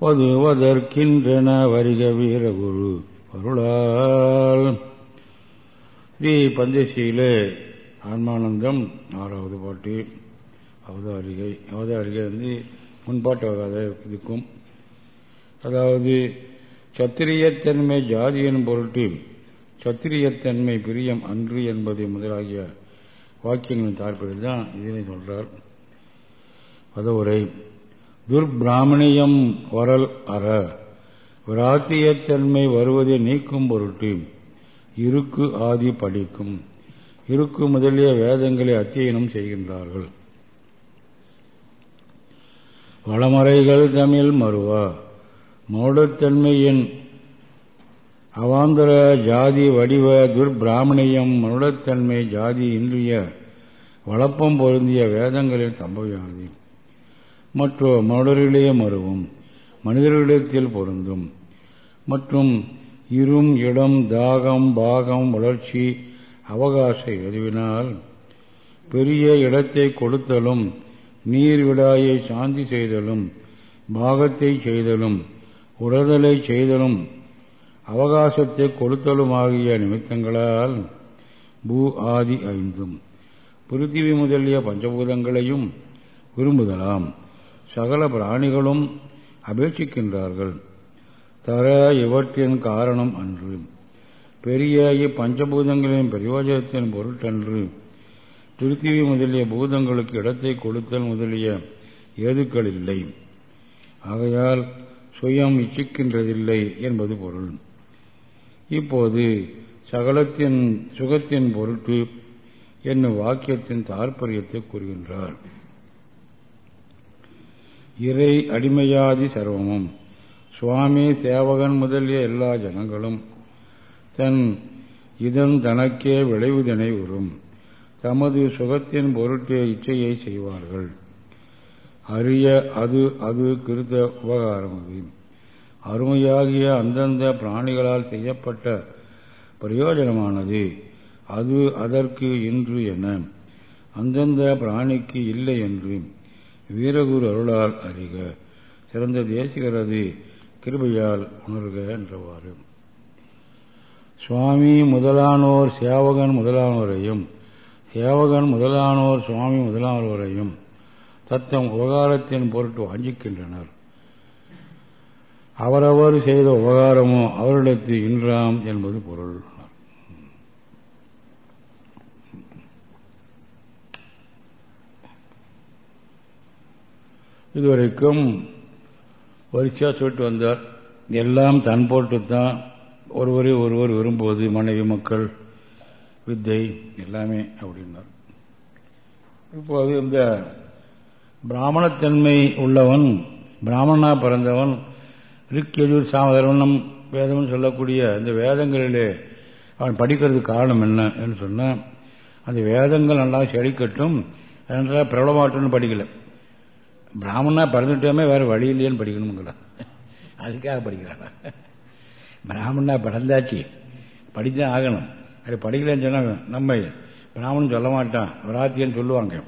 வதுவதற்கின்றன வருக வீரகுரு அருளால் ஸ்ரீ பந்தேசியிலே ஆன்மானந்தம் ஆறாவது பாட்டு அவதாரிகை. அவதாரிகை வந்து முன்பாட்டு வகாத இருக்கும். அதாவது சத்திரியத்தன்மை ஜாதியின் பொருட்டு சத்திரியத்தன்மை பிரியம் அன்று என்பது முதலாகிய வாக்கியங்களின் தாற்பயம் தான் இதனை சொல்றார். பதவுரை துர்பிராமணியம் வரல் அற விராத்தியத்தன்மை வருவதை நீக்கும் பொருட்டு இருக்கு ஆதி படிக்கும். இருக்கு முதலிய வேதங்களை அத்தியனம் செய்கின்றார்கள். வளமறைகள் தமிழ் மறுவா மௌடத்தன்மையின் அவாந்தர ஜாதி வடிவ துர்பிராமணியம் மனுடத்தன்மை ஜாதி இன்றிய வளப்பம் பொருந்திய வேதங்களில் சம்பவியானது. மற்றும் மனுடர்களே மறுவும் மனிதர்களிடத்தில் பொருந்தும். மற்றும் இரும் இடம் தாகம் பாகம் வளர்ச்சி அவகாச எதுவினால் பெரிய இடத்தை கொடுத்தலும் நீர் விடாயை சாந்தி செய்தலும் பாகத்தை செய்தலும் உடதலை செய்தலும் அவகாசத்தை கொடுத்தலுமாகிய நிமித்தங்களால் பூ ஆதி ஐந்தும். பிருத்திவி முதலிய பஞ்சபூதங்களையும் விரும்புதலாம். சகல பிராணிகளும் அபேட்சிக்கின்றார்கள். தர இவற்றின் காரணம் அன்று. பெரிய இப்பஞ்சபூதங்களின் பிரயோஜனத்தின் பொருட்டன்று. பிருத்திவி முதலிய பூதங்களுக்கு இடத்தை கொடுத்தல் முதலிய ஏதுக்கள் இல்லை ஆகையால் சுயம் இச்சிக்கின்றதில்லை என்பது பொருள். இப்போது சகலத்தின் சுகத்தின் பொருட்டு என்னும் வாக்கியத்தின் தாற்பயத்தை கூறுகின்றார். இறை அடிமையாதி சர்வமும். சுவாமி சேவகன் முதலிய எல்லா ஜனங்களும் தன் இதன் தனக்கே விளைவுதனை உறும். தமது சுகத்தின் பொருட்டு இச்சையை செய்வார்கள். அரிய அது அது கிருத்த உபகாரம் அது. அருமையாகிய அந்தந்த பிராணிகளால் செய்யப்பட்ட பிரயோஜனமானது. அது அதற்கு இன்று என அந்தந்த பிராணிக்கு இல்லை என்று வீரகுரு அருளால் அறிக. சிறந்த தேசிகரது கிருபையால் உணர்க என்றவாறு. சுவாமி முதலானோர் சேவகன் முதலானோரையும் சேவகன் முதலானோர் சுவாமி முதலானோரையும் தத்தம் உபகாரத்தின் பொருட்டு வாஞ்சிக்கின்றனர். அவரவர் செய்த உபகாரமோ அவரிடத்து இன்றாம் என்பது பொருள். இதுவரைக்கும் வரிசையாக சொல்லிட்டு வந்தார். எல்லாம் தன் போட்டு தான் ஒருவரை ஒருவர் விரும்புவது மனைவி மக்கள் வித்தை எல்லாமே அப்படின்னார். இப்போது இந்த பிராமணத்தன்மை உள்ளவன் பிராமணா பிறந்தவன் ரிக்கெஜூர் சாமதர்வனம் வேதம் சொல்லக்கூடிய இந்த வேதங்களிலே அவன் படிக்கிறதுக்கு காரணம் என்ன என்று சொன்னால் அந்த வேதங்கள் நல்லா செழிக்கட்டும் என்ற பிரபலமாட்டம்னு படிக்கலை. பிராமணா பிறந்துட்டோமே வேற வழி இல்லையேன்னு படிக்கணுங்கிற அதுக்காக படிக்கிறானா. பிராமணா பிறந்தாச்சு. படித்தான் ஆகணும். அது படிக்கலன்னு சொன்னா நம்ம பிராமணன் சொல்ல மாட்டான். விராத்தியன்னு சொல்லுவாங்க.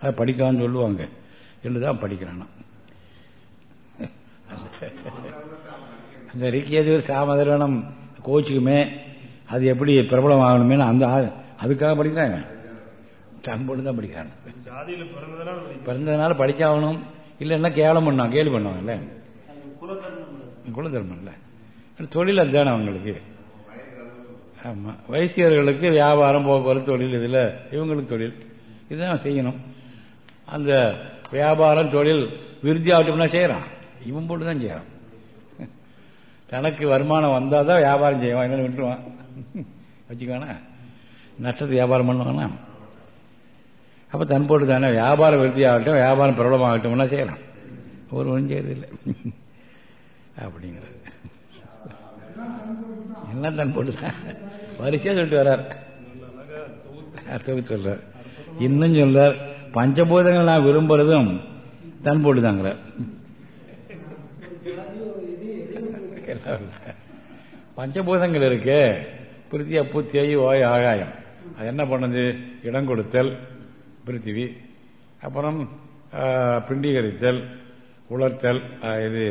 அதை படிக்கான்னு சொல்லுவாங்க. என்றுதான் படிக்கிறான். அந்த ரிக்கியது சாமதரணம் கோச்சுக்குமே. அது எப்படி பிரபலம் ஆகணுமே அந்த அதுக்காக படிக்கிறாங்க. தன் போட்டு தான் படிக்கிறாங்க. பிறந்ததுனால படிச்சாகணும் இல்லைன்னா கேவலம் பண்ணான் கேள்வி பண்ணுவாங்கல்ல குலதர்மம். இல்ல. தொழில் அதுதானே அவங்களுக்கு. ஆமா. வைசியர்களுக்கு வியாபாரம் போக்குவரத்து தொழில் இதுல இவங்களுக்கு தொழில். இதுதான் செய்யணும். அந்த வியாபாரம் தொழில் விருத்தி ஆகட்டும்னா செய்யறான். இவன் போட்டு தான் செய்யறான். தனக்கு வருமானம் வந்தால் தான் வியாபாரம் செய்வான் என்ன விட்டுருவான். வச்சுக்குவானா நஷ்டத்தை வியாபாரம் பண்ணுவானா? அப்போ தன் போட்டு தானே வியாபாரம் விருத்தி ஆகட்டும் வியாபாரம் பிரபலமாகட்டும்னா செய்யலாம். ஒரு ஒன்றும் செய்யறதில்லை. அப்படிங்கிறது. எல்லாம் தன் போட்டு தான். வரிசையாக சொல்லிட்டு வர்றார். தொகுத்து சொல்றார்? இன்னும் சொல்றார் பஞ்சபூதங்கள் நான் விரும்புறதும் தன் போட்டு தாங்கிறார். பஞ்சபூதங்கள் இருக்கு. பிரித்தியா பூத்தியாயி ஓய் ஆகாயம். அது என்ன பண்ணது? இடம் கொடுத்தல். பிருத்திவி அப்புறம் பிண்டீகரித்தல் உலர்த்தல் இது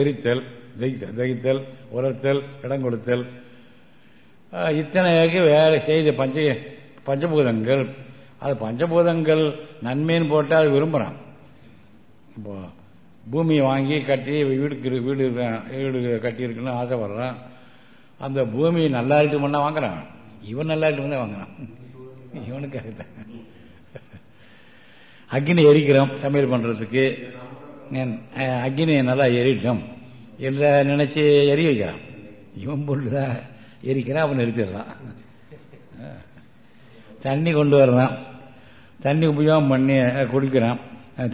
எரித்தல் தகித்தல் உலர்த்தல் இடம் கொடுத்தல் இத்தனைக்கு வேலை செய்த பஞ்ச பஞ்சபூதங்கள். அது பஞ்சபூதங்கள் நன்மைன்னு போட்டால் அது விரும்புகிறான் இப்போ பூமியை வாங்கி கட்டி வீடுக்கு வீடு வீடு கட்டியிருக்குன்னு ஆசைப்படுறான். அந்த பூமி நல்லா இருக்குமென்னா வாங்குறான். இவன் நல்லா இருக்குமே வாங்குறான். இவனுக்காகத்தான் அக்னி எரிக்கிறோம் சமையல் பண்றதுக்கு. அக்னி நல்லா எரிக்கும் இல்லை நினைச்சு எரி வைக்கிறான். இவன் பொருள்தான் எரிக்கிறான் அவன் நிறுத்திடுறான். தண்ணி கொண்டு வர்றான் தண்ணி உபயோகம் பண்ணி குடிக்கிறான்.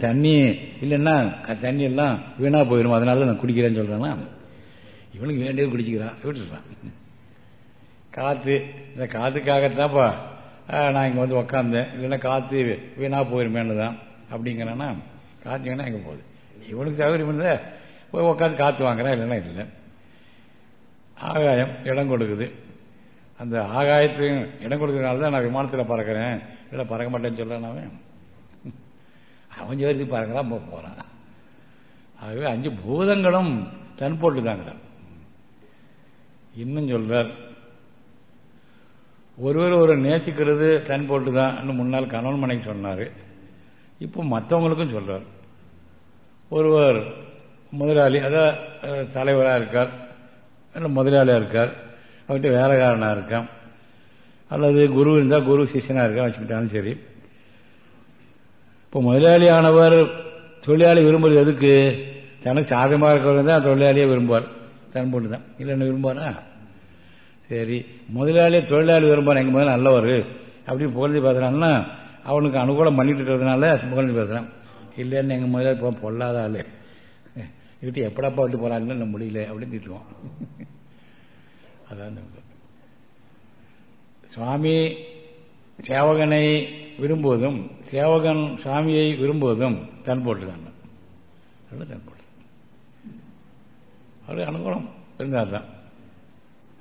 தண்ணி இல்லைன்னா தண்ணி எல்லாம் வீணா போயிடும். அதனால நான் குடிக்கிறேன்னு சொல்றானா இவனுக்கு வேண்டியது குடிச்சுக்கிறான். விட்டுறான் காத்து இந்த காத்துக்காகத்தான்ப்பா நான் இங்கே வந்து உக்காந்தேன். இல்லைன்னா காற்று வீணாக போயிருமேனு தான் அப்படிங்கிறேன்னா காத்து வேணா எங்கே போகுது? இவனுக்கு சௌகரியம் இல்லை. போய் உட்காந்து காற்று வாங்குறேன் இல்லைன்னா இல்லை. ஆகாயம் இடம் கொடுக்குது. அந்த ஆகாயத்துக்கு இடம் கொடுக்கறதுனால தான் நான் விமானத்தில் பறக்கிறேன். இல்லை பறக்க மாட்டேன்னு சொல்றேன் அவன் அவன் ஜோதி பறக்கிறான் போக போகிறான் ஆகவே அஞ்சு பூதங்களும் தன் போட்டு தாங்கிறான் இன்னும் சொல்றார் ஒருவர் ஒரு நேசிக்கிறது தன் போட்டு தான் முன்னால் கணவன் மனைவி சொன்னார். இப்போ மற்றவங்களுக்கும் சொல்றார். ஒருவர் முதலாளி அதாவது தலைவராக இருக்கார் இல்லை முதலாளியாக இருக்கார் அவர்கிட்ட வேலைக்காரனாக இருக்கான் அல்லது குரு இருந்தால் குரு சிஷியனாக இருக்கா வச்சுக்கிட்டாலும் சரி. இப்போ முதலாளியானவர் தொழிலாளி விரும்புறது எதுக்கு? தனக்கு சாதகமாக இருக்கிறவங்க தான் தொழிலாளியே விரும்புவார். தன் போட்டு தான். இல்லைன்னு விரும்புவாரா? சரி முதலாளி தொழிலாளி விரும்புகிறான் எங்கள் முதல்ல நல்லவர். அப்படின்னு புகழ்ந்து பேசுகிறான்னா அவனுக்கு அனுகூலம் பண்ணிட்டு இருக்கிறதுனால புகழ்ந்து பேசுகிறான் இல்லைன்னு எங்கள் முதலாளி இப்போ பொல்லாத ஆள். இட்டு எப்படாப்பா விட்டு நம்ம முடியல அப்படின்னு திட்டுவான். அதான் சுவாமி சேவகனை விரும்புவதும் சேவகன் சுவாமியை விரும்புவதும் தன். போட்டுதான் தன் போட்டு அவருக்கு அனுகூலம் இருந்தால்தான்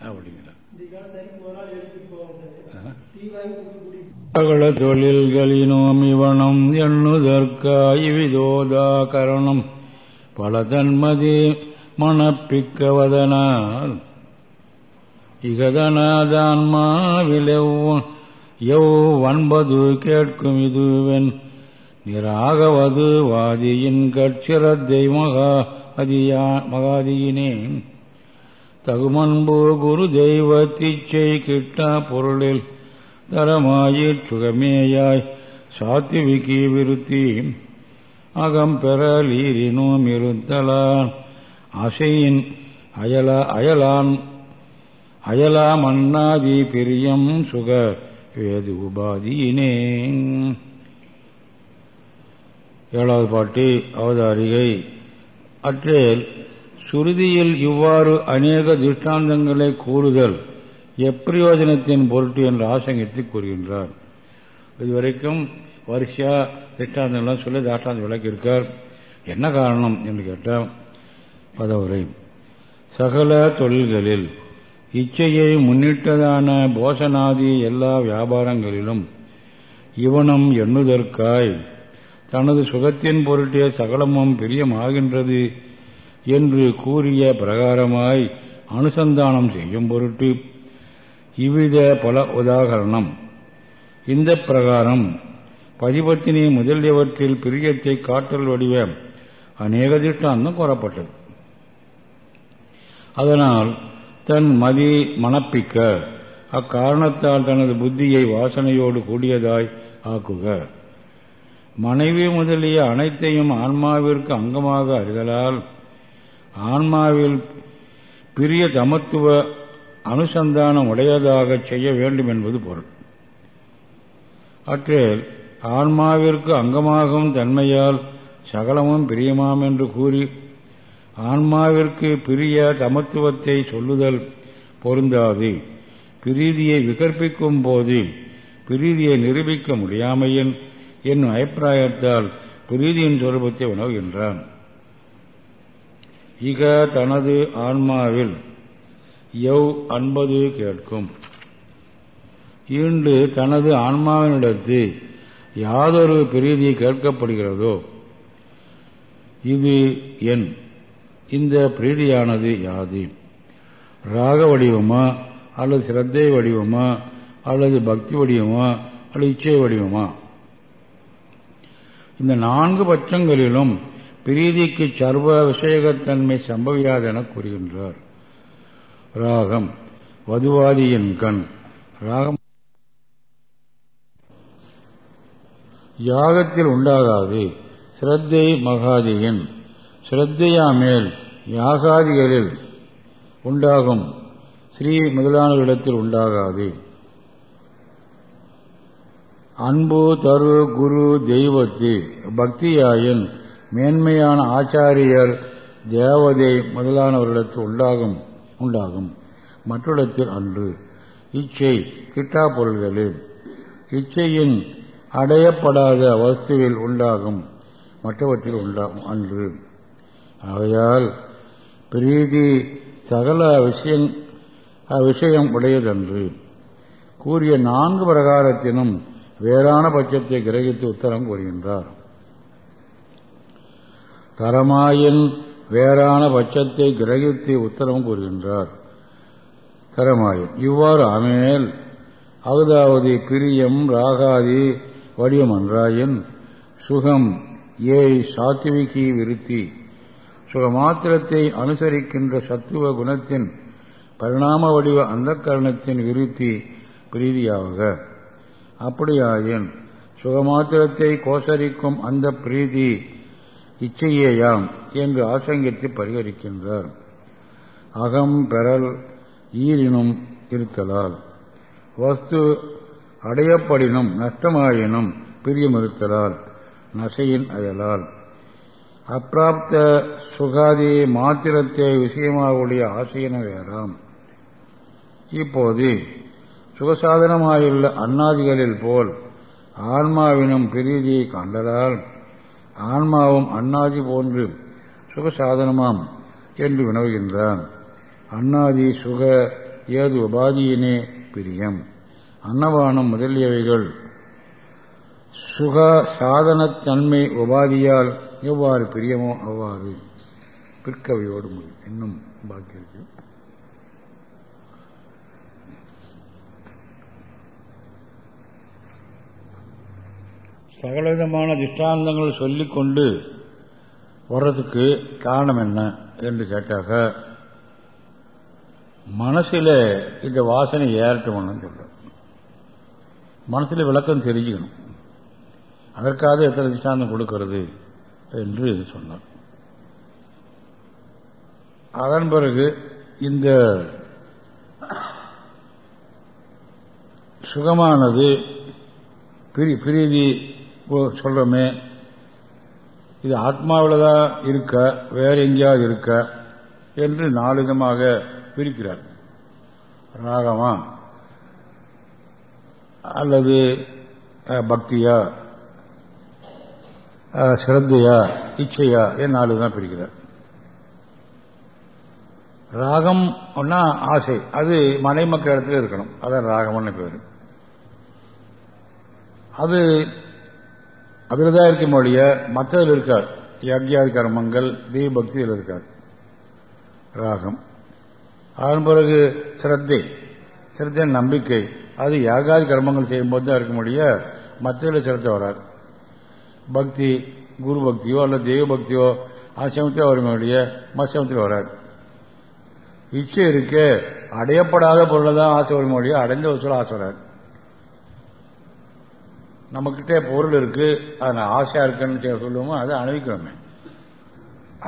அப்படிங்கிற அகல தொழில்களினோம் இவனம் எண்ணுதற்காய்விதோதா கரணம். பல தன்மதி மணப்பிக்கவதனால் இகதனாதான்மாவிலெவ் எவ் வன்பது கேட்கும் இதுவென். நிராகவது வாதியின் கட்சிரத்தை மகா அதியா மகாதியினே தகுமன்பு குரு தெய்வத்திச்சை கிட்டா பொருளில் தரமாயிற் சுகமேயாய் சாத்திவிக்கி விருத்தி. அகம் பெறலீரினோம் இருத்தலான் அசையின் அயல அயலான் அயலா மன்னாதி பிரியம் சுக வேது உபாதியினே. ஏழாவது பாட்டு அவதாரிகை அற்றேல் சுருதியில் இவ்வாறு அநேக திருஷ்டாந்தங்களை கூறுதல் எப்பிரயோஜனத்தின் பொருட்டு என்று ஆசங்கித்து கூறுகின்றார். இதுவரைக்கும் வரிசையா திருஷ்டாந்தங்கள்லாம் சொல்லி தாஷ்டாந்த விளக்கி இருக்கார் என்ன காரணம் என்று கேட்டால் பதவுரை சகல தொழில்களில் இச்சையை முன்னிட்டதான போசனாதி எல்லா வியாபாரங்களிலும் இவனம் எண்ணுதற்காய் தனது சுகத்தின் பொருட்டே சகலமும் பிரியமாகின்றது என்று கூறிய பிரகாரமாய் அனுசந்தானம் செய்யும் பொருட்டு இவ்வித பல உதாகரணம். இந்த பிரகாரம் பதிபத்தினி முதலியவற்றில் பிரியத்தை காற்றல் வடிவ அநேக திஷ்டாந்தம் கூறப்பட்டது. அதனால் தன் மதி மணப்பிக்க அக்காரணத்தால் தனது புத்தியை வாசனையோடு கூடியதாய் ஆக்குக. மனைவி முதலிய அனைத்தையும் ஆன்மாவிற்கு அங்கமாக அறிதலால் ஆன்மாவில் பிரிய தமத்துவ அனுசந்தானம் உடையதாக செய்ய வேண்டும் என்பது பொருள். அற்றில் ஆன்மாவிற்கு அங்கமாகும் தன்மையால் சகலமும் பிரியமாம் என்று கூறி ஆன்மாவிற்கு பிரிய தமத்துவத்தை சொல்லுதல் பொருந்தாது. பிரீதியை விகற்பிக்கும் போது பிரீதியை நிரூபிக்க முடியாமையின் என்னும் அபிப்பிராயத்தால் பிரீதியின் சொரூபத்தை உணவுகின்றான் இக தனது ஆன்மாவில் எவ் அன்பது கேட்கும். ஈண்டு தனது ஆன்மாவினிடத்து யாதொரு பிரீதி கேட்கப்படுகிறதோ இது என். இந்த பிரீதியானது யாது? ராக வடிவமா அல்லது சிரத்தை வடிவமா அல்லது பக்தி வடிவமா அல்லது இச்சை வடிவமா? இந்த நான்கு பட்சங்களிலும் பிரீதிக்கு சர்வ விஷயகத்தன்மை சம்பவியாது என கூறுகின்றார். ராகம் வதுவாதியின் கண். ராகம் யாகத்தில் உண்டாகாது. சிரத்தை மகாதியின். சிரத்தையா மேல் யாகாதிகளில் உண்டாகும். ஸ்ரீ முதலானவரிடத்தில் உண்டாகாது. அன்பு தரு குரு தெய்வத்து பக்தியாயின் மேன்மையான ஆச்சாரியர் தேவதை முதலானவரிடத்தில் உண்டாகும் உண்டாகும். மற்றிடத்தில் அன்று. இச்சை கிட்டா பொருள்களில் இச்சையின் அடையப்படாத வஸ்துவில் உண்டாகும் மற்றவற்றில் உண்டாகும் அன்று. ஆகையால் பிரீதி சகல விஷயம் விஷயம் உடையதன்று. கூறிய நான்கு பிரகாரத்தினும் வேறான பட்சத்தை கிரகித்து உத்தரம் கூறுகின்றார். தரமாயின் வேறான பட்சத்தை கிரகித்து உத்தரம் கூறுகின்றார். தரமாயின். இவ்வாறு அமேல் அகுதாவது பிரியம் ராகாதி வடிவம் அன்றாயின் சுகம் ஏய் சாத்விகி விருத்தி. சுகமாத்திரத்தை அனுசரிக்கின்ற சத்துவ குணத்தின் பரிணாம வடிவ அந்த கரணத்தின் விருத்தி பிரீதியாக. அப்படியாயின் சுகமாத்திரத்தை கோசரிக்கும் அந்த பிரீதி இச்சையேயாம் என்று ஆசங்கித்து பரிகரிக்கின்றார். அகம் பெறல் ஈரினும் இருத்தலால். வஸ்து அடையப்படினும் நஷ்டமாயினும் பிரியமிருத்தலால். நசையின் அயலால். அப்பிராப்த சுகாதி மாத்திரத்தை விஷயமாகக்கூடிய ஆசையின வேறாம் இப்போது சுகசாதனமாயுள்ள அன்னாதிகளில் போல் ஆன்மாவினும் பிரீதியை கண்டதால் ஆன்மாவும் அன்னாதி போன்று சுகசாதனமாம் என்று வினவுகின்றான். அன்னாதி சுக ஏது உபாதியினே பிரியம். அன்னவானம் முதலியவைகள். சுக சாதனத்தன்மை உபாதியால் எவ்வாறு பிரியமோ அவ்வாறு பிற்கவையோடு இன்னும் பாக்கி இருக்கு சகலவிதமான திஷ்டாந்தங்கள் சொல்லிக்கொண்டு வர்றதுக்கு காரணம் என்ன என்று கேட்டாக்க மனசில் இந்த வாசனை ஏறட்டும் சொல்ற மனசில் விளக்கம் தெரிஞ்சுக்கணும். அதற்காக எத்தனை திஷ்டாந்தம் கொடுக்கிறது என்று சொன்னார். அதன் பிறகு இந்த சுகமானது பிரீதி சொல்றோமே இது ஆத்மாவில் தான் இருக்க வேற எங்கேயாவது இருக்க என்று நாலு விதமாக பிரிக்கிறார். ராகமா? அல்லது பக்தியா? சிரத்தையா இச்சையா? என் நாலு தான் பிரிக்கிறார். ராகம் ஒன்னா ஆசை. அது மனைமக்க இடத்துல இருக்கணும். அதான் ராகம்னு பேர். அது அதில் தான் இருக்க மொழிய மற்றதில் இருக்கார். யக்யாதி கர்மங்கள் தீபக்தியில் இருக்கார். ராகம். அதன் பிறகு சிரத்தை. சிரத்தை நம்பிக்கை. அது யாகாதி கர்மங்கள் செய்யும்போது தான் இருக்க முடிய மற்றதில் சிரத்தை வராது. பக்தி குரு பக்தியோ அல்லது தெய்வ பக்தியோ அசமத்தில் வரும் மசமத்தில் வராது. இச்சை இருக்க அடையப்படாத பொருளை தான் ஆசை வரும் மொழியோ அடைஞ்ச சொல்ல ஆசை வராது. நம்மக்கிட்ட பொருள் இருக்கு அது ஆசையா இருக்குன்னு சொல்லுவோமோ அதை அனுபவிக்கணுமே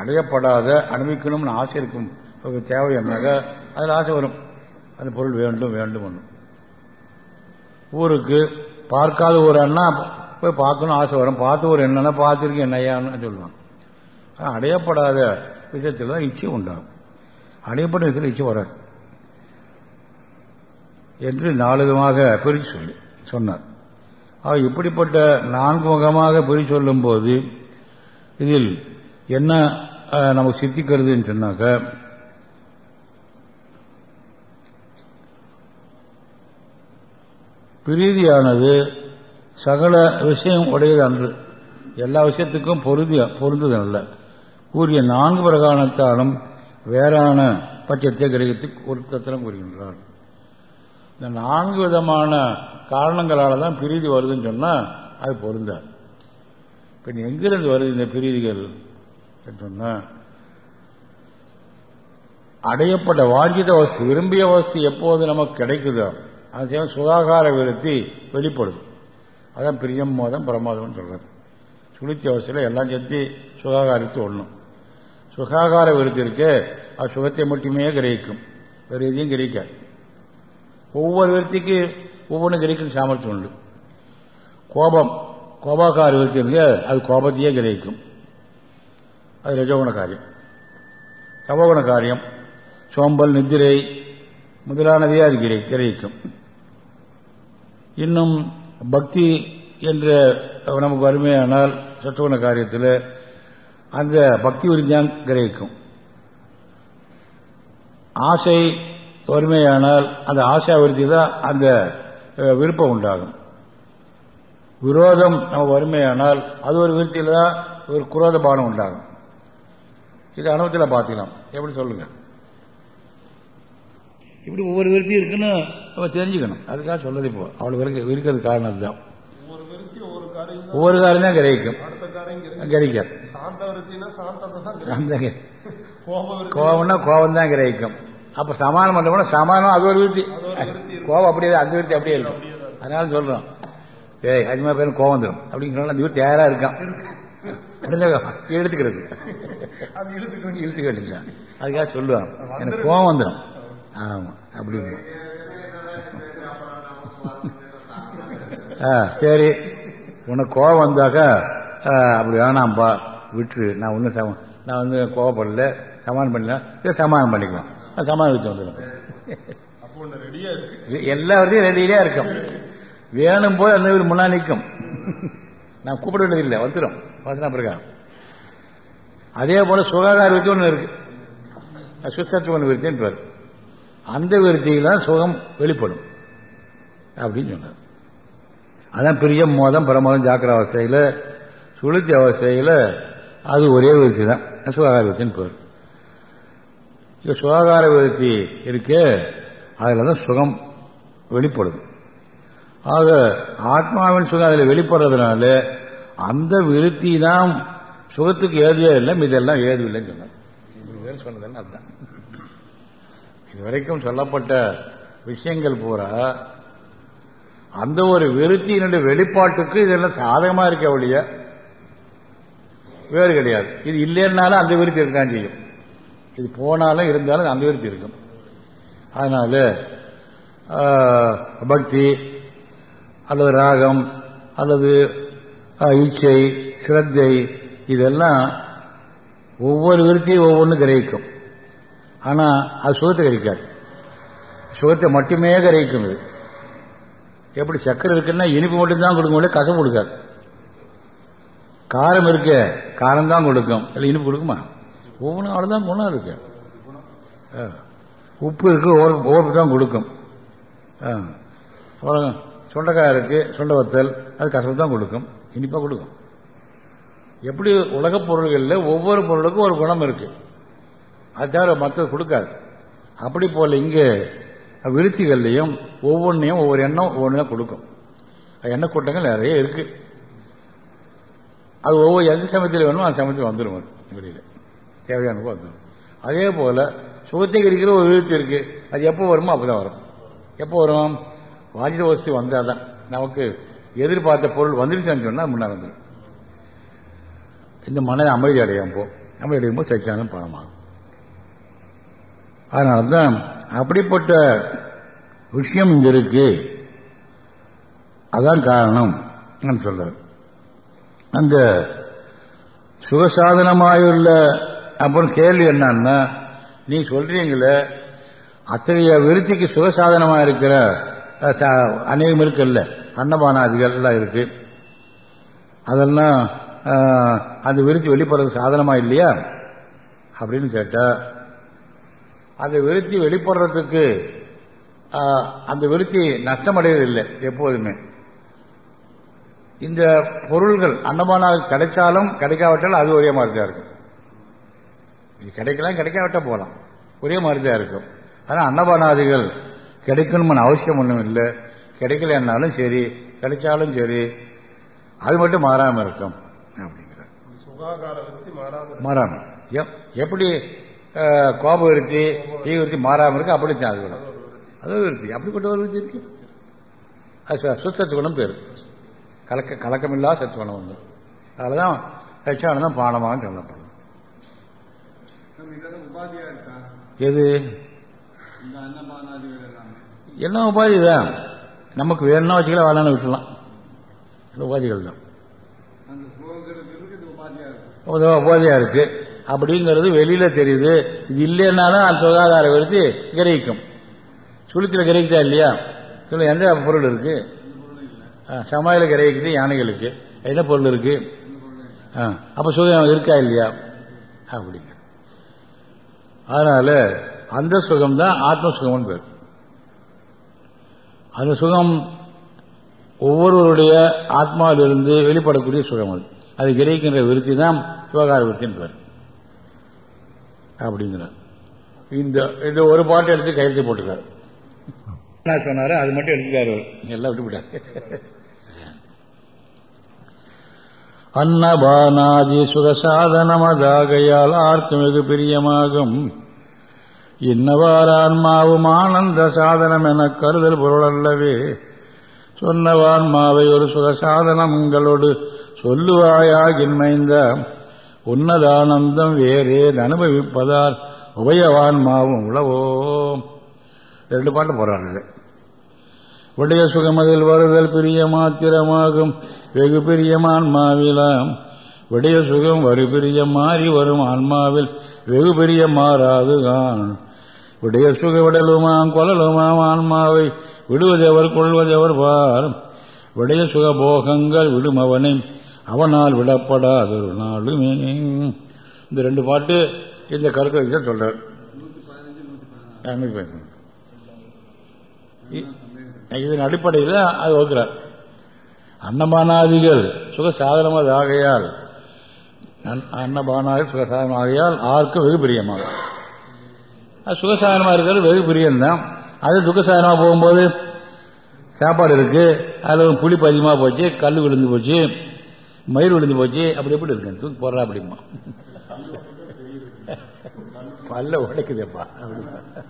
அடையப்படாத அனுபவிக்கணும்னு ஆசை இருக்கும். ஒரு தேவை என்னாக்க அதில் ஆசை வரும். அந்த பொருள் வேண்டும் வேண்டும் ஒன்று ஊருக்கு பார்க்காத ஒரு அண்ணா போய் பார்க்கணும் ஆசை வரும். பார்த்து ஒரு என்னன்னா பார்த்துருக்கு என்னையான்னு சொல்லுவாங்க. ஆனால் அடையப்படாத விஷயத்தில் தான் இச்சை உண்டாகும். அடையப்பட்ட விஷயத்தில் இச்சை வராது. என்று நாலு விதமாக பிரித்து சொல்லி சொன்னார். ஆக இப்படிப்பட்ட நான்கு முகமாக பிரித்து சொல்லும்போது இதில் என்ன நமக்கு சித்திக்கிறதுன்னு சொன்னாக்க பிரீதியானது சகல விஷயம் உடையது அன்று. எல்லா விஷயத்துக்கும் பொருந்திய பொருந்தது அல்ல கூறிய நான்கு பிரகாணத்தாலும் வேறான பட்சத்தை கிரகத்துக்கு ஒரு தத்திரம் கூறுகின்றார். இந்த நான்கு விதமான காரணங்களால தான் பிரீதி வருதுன்னு சொன்னா அது பொருந்தாது பெண் எங்கிருந்து வருது இந்த பிரீதிகள் என்று அடையப்பட்ட வாஞ்சித வசதி விரும்பிய வசதி எப்போது நமக்கு கிடைக்குதோ அது சேவை விருத்தி வெளிப்படும் அதான் பிரியம் மோதம் பிரமாதம்னு சொல்றது. சுழிச்சி வசதியில் எல்லாம் சேர்த்து சுகாகாரத்து ஒண்ணும் சுகாகார விருத்தி இருக்கு அது சுகத்தை மட்டுமே கிரகிக்கும். வேறு எதையும் கிரகிக்காது. ஒவ்வொரு விருத்திக்கு ஒவ்வொன்றும் கிரகிக்கும் சாமர்த்தியம் உண்டு. கோபம் கோபாக்கார விருத்தி இருக்கு அது கோபத்தையே கிரகிக்கும். அது ரஜோகுண காரியம். சபகுண காரியம். சோம்பல் நித்திரை முதலானதையே அது கிரை கிரகிக்கும். இன்னும் பக்தி என்ற நமக்கு வறுமையானால் சத்துவன காரியத்தில் அந்த பக்தி உறுதியான் கிரகிக்கும். ஆசை வறுமையானால் அந்த ஆசா விருத்தி தான் அந்த விருப்பம் உண்டாகும். விரோதம் நம்ம வறுமையானால் அது ஒரு விருத்தியில் தான் ஒரு குரோத பானம் உண்டாகும். இது அனுபவத்தில் பார்த்துக்கலாம். எப்படி சொல்லுங்க? இப்படி ஒவ்வொரு விருத்தி இருக்குன்னு நம்ம தெரிஞ்சுக்கணும். அதுக்காக சொல்லது இப்போ. அவ்வளவு வரைக்கும் இருக்கிறது காரணம் அதுதான். ஒவ்வொரு காரியம் தான். கிடைக்கும். கிடைக்கும். விருத்தி. கோபம்னா கோபம் தான் கிரகிக்கும். அப்ப சமானம் பண்ணோம்னா சமானம் அது ஒரு விருத்தி. கோபம் அப்படியே அந்த விருத்தி அப்படியே இருக்கும். அதனால சொல்றோம். ஏய் அதிகமா பேரும் கோபம் வந்துடும் அப்படின்னு சொன்னா அந்த விருத்தி தயாரா இருக்கான். இழுத்துக்கிறது. இழுத்துக்க வேண்டியதுதான் அதுக்காக சொல்லுவாங்க எனக்கு கோபம் வந்துடும் ஆமா அப்படி சரி. உனக்கு கோபம் வந்தாக்கா அப்படி வேணாம்ப்பா விட்டுரு. நான் ஒன்றும் நான் வந்து கோவப்படல சமாதானம் பண்ணல. சமாதானம் பண்ணிக்கலாம் சமாதானம் வச்சு வந்துடும் இருக்கு எல்லாத்தையும் ரெடியிலே இருக்கும். வேணும் போது அந்த வீடு முன்னா நிற்கும். நான் கூப்பிட வேண்டியதில்லை வந்துடும் வசன பிரகாரம் அதே போல சுகாதார விருத்தி ஒன்று இருக்கு. சுத்தத்துவன் விருத்தின்னு பேர். அந்த விருத்தியில் தான் சுகம் வெளிப்படும். அப்படின்னு சொன்னார். அதான் பிரியம் மோதம் பரமோதம் ஜாக்கிர அவஸ்தையில் சுளுத்தி அவஸ்தையில் அது ஒரே விருத்தி தான் சுகாதார விருத்தின்னு பேர். இங்க சுகாதார விருத்தி இருக்கு அதில் தான் சுகம் வெளிப்படுது. ஆக ஆத்மாவின் சுகம் அதில் வெளிப்படுறதுனால அந்த விருத்தி தான் சுகத்துக்கு ஏதுவே இல்லை இதெல்லாம் ஏதும் இல்லைன்னு சொன்னார் சொன்னதுன்னு பேர் அதுதான் இதுவரைக்கும் சொல்லப்பட்ட விஷயங்கள் பூரா அந்த ஒரு விருத்தியினுடைய வெளிப்பாட்டுக்கு இதெல்லாம் சாதகமா இருக்க ஒழிய வேறு கிடையாது. இது இல்லைன்னாலும் அந்த விருத்தி இருக்கான் செய்யும். இது போனாலும் இருந்தாலும் அந்த விருத்தி இருக்கும். அதனால பக்தி அல்லது ராகம் அல்லது இச்சை சிரத்தை இதெல்லாம் ஒவ்வொரு விருத்தியும் ஒவ்வொன்றும் கிரகிக்கும். ஆனால் அது சுகத்தை கிரகிக்காது. சுகத்தை மட்டுமே கிரகிக்கும் இது. எப்படி சக்கரை இருக்குன்னா இனிப்பு மட்டும்தான் கொடுக்க முடியல கசம் கொடுக்காது. காரம் இருக்க காரம் தான் கொடுக்கும். இல்லை இனிப்பு கொடுக்குமா? ஒவ்வொன்றும் தான் குணம் இருக்கு. ஆ. உப்பு இருக்கு ஓர்ப்பு தான் கொடுக்கும். ஆ. இருக்கு சொண்ட வத்தல் அது கசப்பு தான் கொடுக்கும். இனிப்பாக கொடுக்கும். எப்படி உலகப் பொருள்களில் ஒவ்வொரு பொருளுக்கும் ஒரு குணம் இருக்கு. அது தவிர மற்றது கொடுக்காது. அப்படி போல இங்கே விருத்திகள்லையும் ஒவ்வொன்றையும் ஒவ்வொரு எண்ணம் ஒவ்வொன்றும் கொடுக்கும். எண்ணெய் கூட்டங்கள் நிறைய இருக்கு. அது ஒவ்வொரு எந்த சமயத்தில் வேணுமோ அந்த சமயத்தில் வந்துடும் வெளியில். தேவையான வந்துடும் அதே போல சுகத்தை கிடைக்கிற ஒரு விருத்தி இருக்கு. அது எப்போ வருமோ அப்பதான் வரும். எப்போ வரும்? வாஜித வஸ்து வந்தாதான். நமக்கு எதிர்பார்த்த பொருள் வந்துருச்சுன்னு சொன்னா முன்னாடி வந்துடும் இந்த மனதை அமைதி அடையும் போ. அமைதி அடையும் போது சச்சியானம் பணமாகும் அதனாலதான் அப்படிப்பட்ட விஷயம் இங்க இருக்கு. அதான் காரணம் நான் சொல்றேன். அந்த சுகசாதனமாயுள்ள அப்புறம் கேள்வி என்னன்னா நீ சொல்றீங்களே அத்தகைய விருத்திக்கு சுகசாதனமா இருக்கிற அஹ், ச- அநேகம் இருக்குல்ல அன்னபானாதிகள் எல்லாம் இருக்கு. அதெல்லாம் அந்த விருத்தி வெளிப்படுறது சாதனமா இல்லையா? அப்படின்னு கேட்டா அந்த விருத்தி வெளிப்படுறதுக்கு அந்த விருத்தி நஷ்டமடையதில்லை எப்போதுமே. இந்த பொருள்கள் அன்னமானால் கிடைச்சாலும் கிடைக்காவிட்டாலும் அது ஒரே மாதிரி தான் இருக்கும் இது கிடைக்கலாம் கிடைக்காவிட்டா போகலாம். ஒரே மாதிரி தான் இருக்கும். ஆனால் அன்னபானாதிகள் கிடைக்கணும்னு அவசியம் ஒன்றும் இல்லை. கிடைக்கலன்னாலும் சரி கிடைச்சாலும் சரி அது மட்டும் மாறாம இருக்கும். அப்படிங்கிற சுகாகார விருத்தி மாறாம இருக்கு. மாறாம. எப்- எப்படி கோப விருத்தி ஈ விருத்தி மாறாம இருக்கு அப்படி தான் அது குணம் அது விருத்தி. அப்படிப்பட்ட ஒரு விருத்தி இருக்கு. அது சு- சுத்தத்து குணம் பேரு. கலக்க கலக்கமில்லா சத்து குணம் ஒன்று அதுதான் சச்சானந்தம் பானமாக சொல்லப்படும் நம்ம இதெல்லாம் உபாதியா இருக்கா எது? எல்லாமே என்ன உபாதி தான் நமக்கு வேணும்னா வச்சுக்கலாம் வேணாம்னு விட்டுலாம் உபாதிகள் தான் உபாதியா இருக்கு? அப்படிங்கிறது வெளியில தெரியுது. இது இல்லைன்னாலும் அந்த சுகாதார விருத்தி கிரகிக்கும். சுளுத்தில் கிரகித்தா இல்லையா? சொல்ல எந்த பொருள் இருக்கு? சமையல கிரகிக்குது யானைகளுக்கு. என்ன பொருள் இருக்கு? அப்ப சுகம் இருக்கா இல்லையா? அப்படிங்க. அதனால அந்த சுகம் தான் ஆத்ம சுகம்னு பேர். அந்த சுகம் ஒவ்வொருவருடைய ஆத்மாவிலிருந்து வெளிப்படக்கூடிய சுகம் அது. அது கிரகிக்கின்ற விருத்தி தான் சிவகார விருத்தின்னு பேர். அப்படிங்கிறார். இந்த இந்த ஒரு பாட்டு எடுத்து கையெழுத்து போட்டுக்காரு என்ன சொன்னாரு அது மட்டும் எடுத்துக்காரு. எல்லாம் விட்டு விட்டாரு அன்னபானாதி சுகசாதனமதாகையால் ஆர்க்கும் வெகு பிரியமாகும். இன்னவாரான்மாவும் ஆனந்த சாதனம் என கருதல் பொருளல்லவே. சொன்னவான்மாவை ஒரு சுகசாதனங்களோடு சொல்லுவாயாகின்மைந்த உன்னதானந்தம் வேறே அனுபவிப்பதால் உபயவான்மாவும் உளவோம். ரெண்டு பாட்டு போறாங்க உடைய சுகமதில் வருதல் பிரிய மாத்திரமாகும் வெகு பிரியம் ஆன்மாவிலாம். விடைய சுகம் வரு பிரியம் மாறி வரும் ஆன்மாவில். வெகு பிரியம் மாறாதுகான் விடைய சுக விடலுமாம் கொலலுமாம் ஆன்மாவை. விடுவதெவர் கொள்வதெவர் பார். விடைய சுக போகங்கள் விடும் அவனை அவனால் விடப்படாதொரு நாளுமே. இந்த ரெண்டு பாட்டு இந்த கருத்தை சொல்றார். இதன் அடிப்படையில் அது வகுக்கிறார். அன்னபானாதிகள் சுக சாதனமாக ஆகையால் அன்- அன்னபானாதிகள் சுக ஆகையால் ஆர்க்கும் வெகு பிரியமாக அது இருக்கிறது வெகு பிரியம்தான். அது துக்கசாதனமாக போகும்போது சாப்பாடு இருக்கு அதில் புளிப்பு அதிகமாக போச்சு கல் விழுந்து போச்சு மயிர் விழுந்து போச்சு அப்படி எப்படி இருக்கு. தூக்கி போடுறா அப்படிமா. பல்ல உடைக்குதேப்பா. அப்படிமா.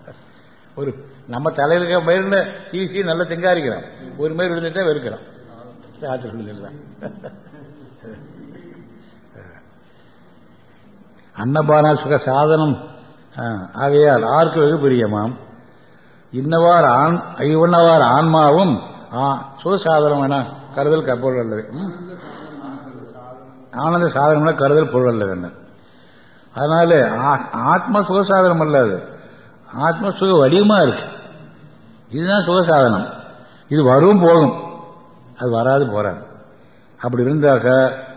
ஒரு நம்ம தலையில இருக்க மயிர்ல சீசி நல்லா திங்காரிக்கிறோம் ஒரு மயிர் விழுந்துட்டா வெறுக்கிறோம் ஆற்று விழுந்துட்டு அன்னபான சுக சாதனம். ஆ, ஆகையால் ஆர்க்கு வெகு பிரியமாம். இன்னவார் ஆண் இவனவார் ஆன்மாவும் ஆ, சுகசாதனம் என கருதல் பொருள் அல்லவே ம்? ஆனந்த சாதனம் கருதல் பொருள் அல்ல வேண்டும் அதனால ஆத்மா ஆத்ம சுகசாதனம் அல்ல அது. ஆத்ம சுக வடிவமா இருக்கு. இதுதான் சுகசாதனம். இது வரும் போகும். அது வராது போறாது. அப்படி இருந்தாக்க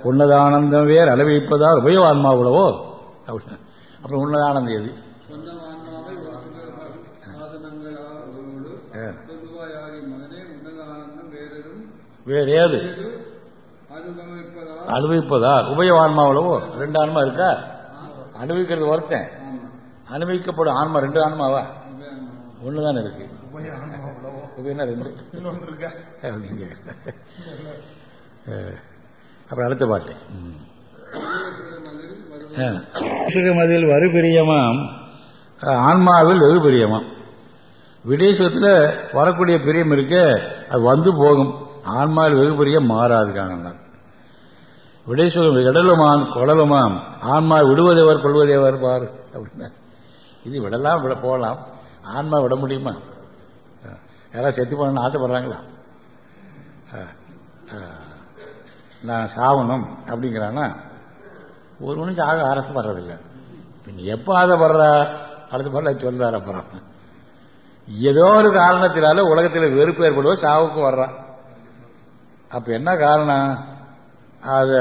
உன்னதானந்தம் வேறு அளவிப்பதால் உபயோகாத்மா உழவோ அப்படி அப்புறம் உன்னதானந்தம் எது? சொந்த ஆன்மாவை ஒரு சுக சாதனங்களோடு ஆ. சொல்லுவாயாகி மகனே உன்னத ஆனந்தம் வேறெதும் வேறு ஏது வேறு அனுபவிப்பதால். அனுபவிப்பதால் உபயோகான்மா உழவோ ரெண்டு ஆன்மா இருக்கா? அனுபவிக்கிறது ஒருத்தன். அனுபவிக்கப்படும் ஆன்மா ரெண்டு ஆன்மாவா. ஒண்ணுதானே இருக்கு. அப்புறம் அடுத்த பாட்டு. அதில் வரு பிரியமாம். ஆன்மாவில் வெகு பிரியமாம். விடேசத்தில் வரக்கூடிய பிரியம் இருக்க அது வந்து போகும். ஆன்மாவில் வெகு பிரியம் மாறாது காரணம் விடேஸ்வரம் இடலுமான் கொடலுமாம். ஆன்மா விடுவதேவர் கொள்வதேவர் பார். அப்படின்னா. இது விடலாம் விட போகலாம். ஆன்மா விட முடியுமா? யாராவது செத்து போகணும்னு ஆசைப்படுறாங்களா? நான் சாவணும் அப்படிங்கிறான்னா ஒரு மணி ஆக ஆசைப்படுறதில்லை பின் எப்போ ஆசைப்படுறா? அடுத்த பாடல சொல்றாரு அப்புறம். ஏதோ ஒரு காரணத்தினால உலகத்தில் வெறுப்பு ஏற்படுவோ சாவுக்கு வர்றான் அப்ப என்ன காரணம்? அத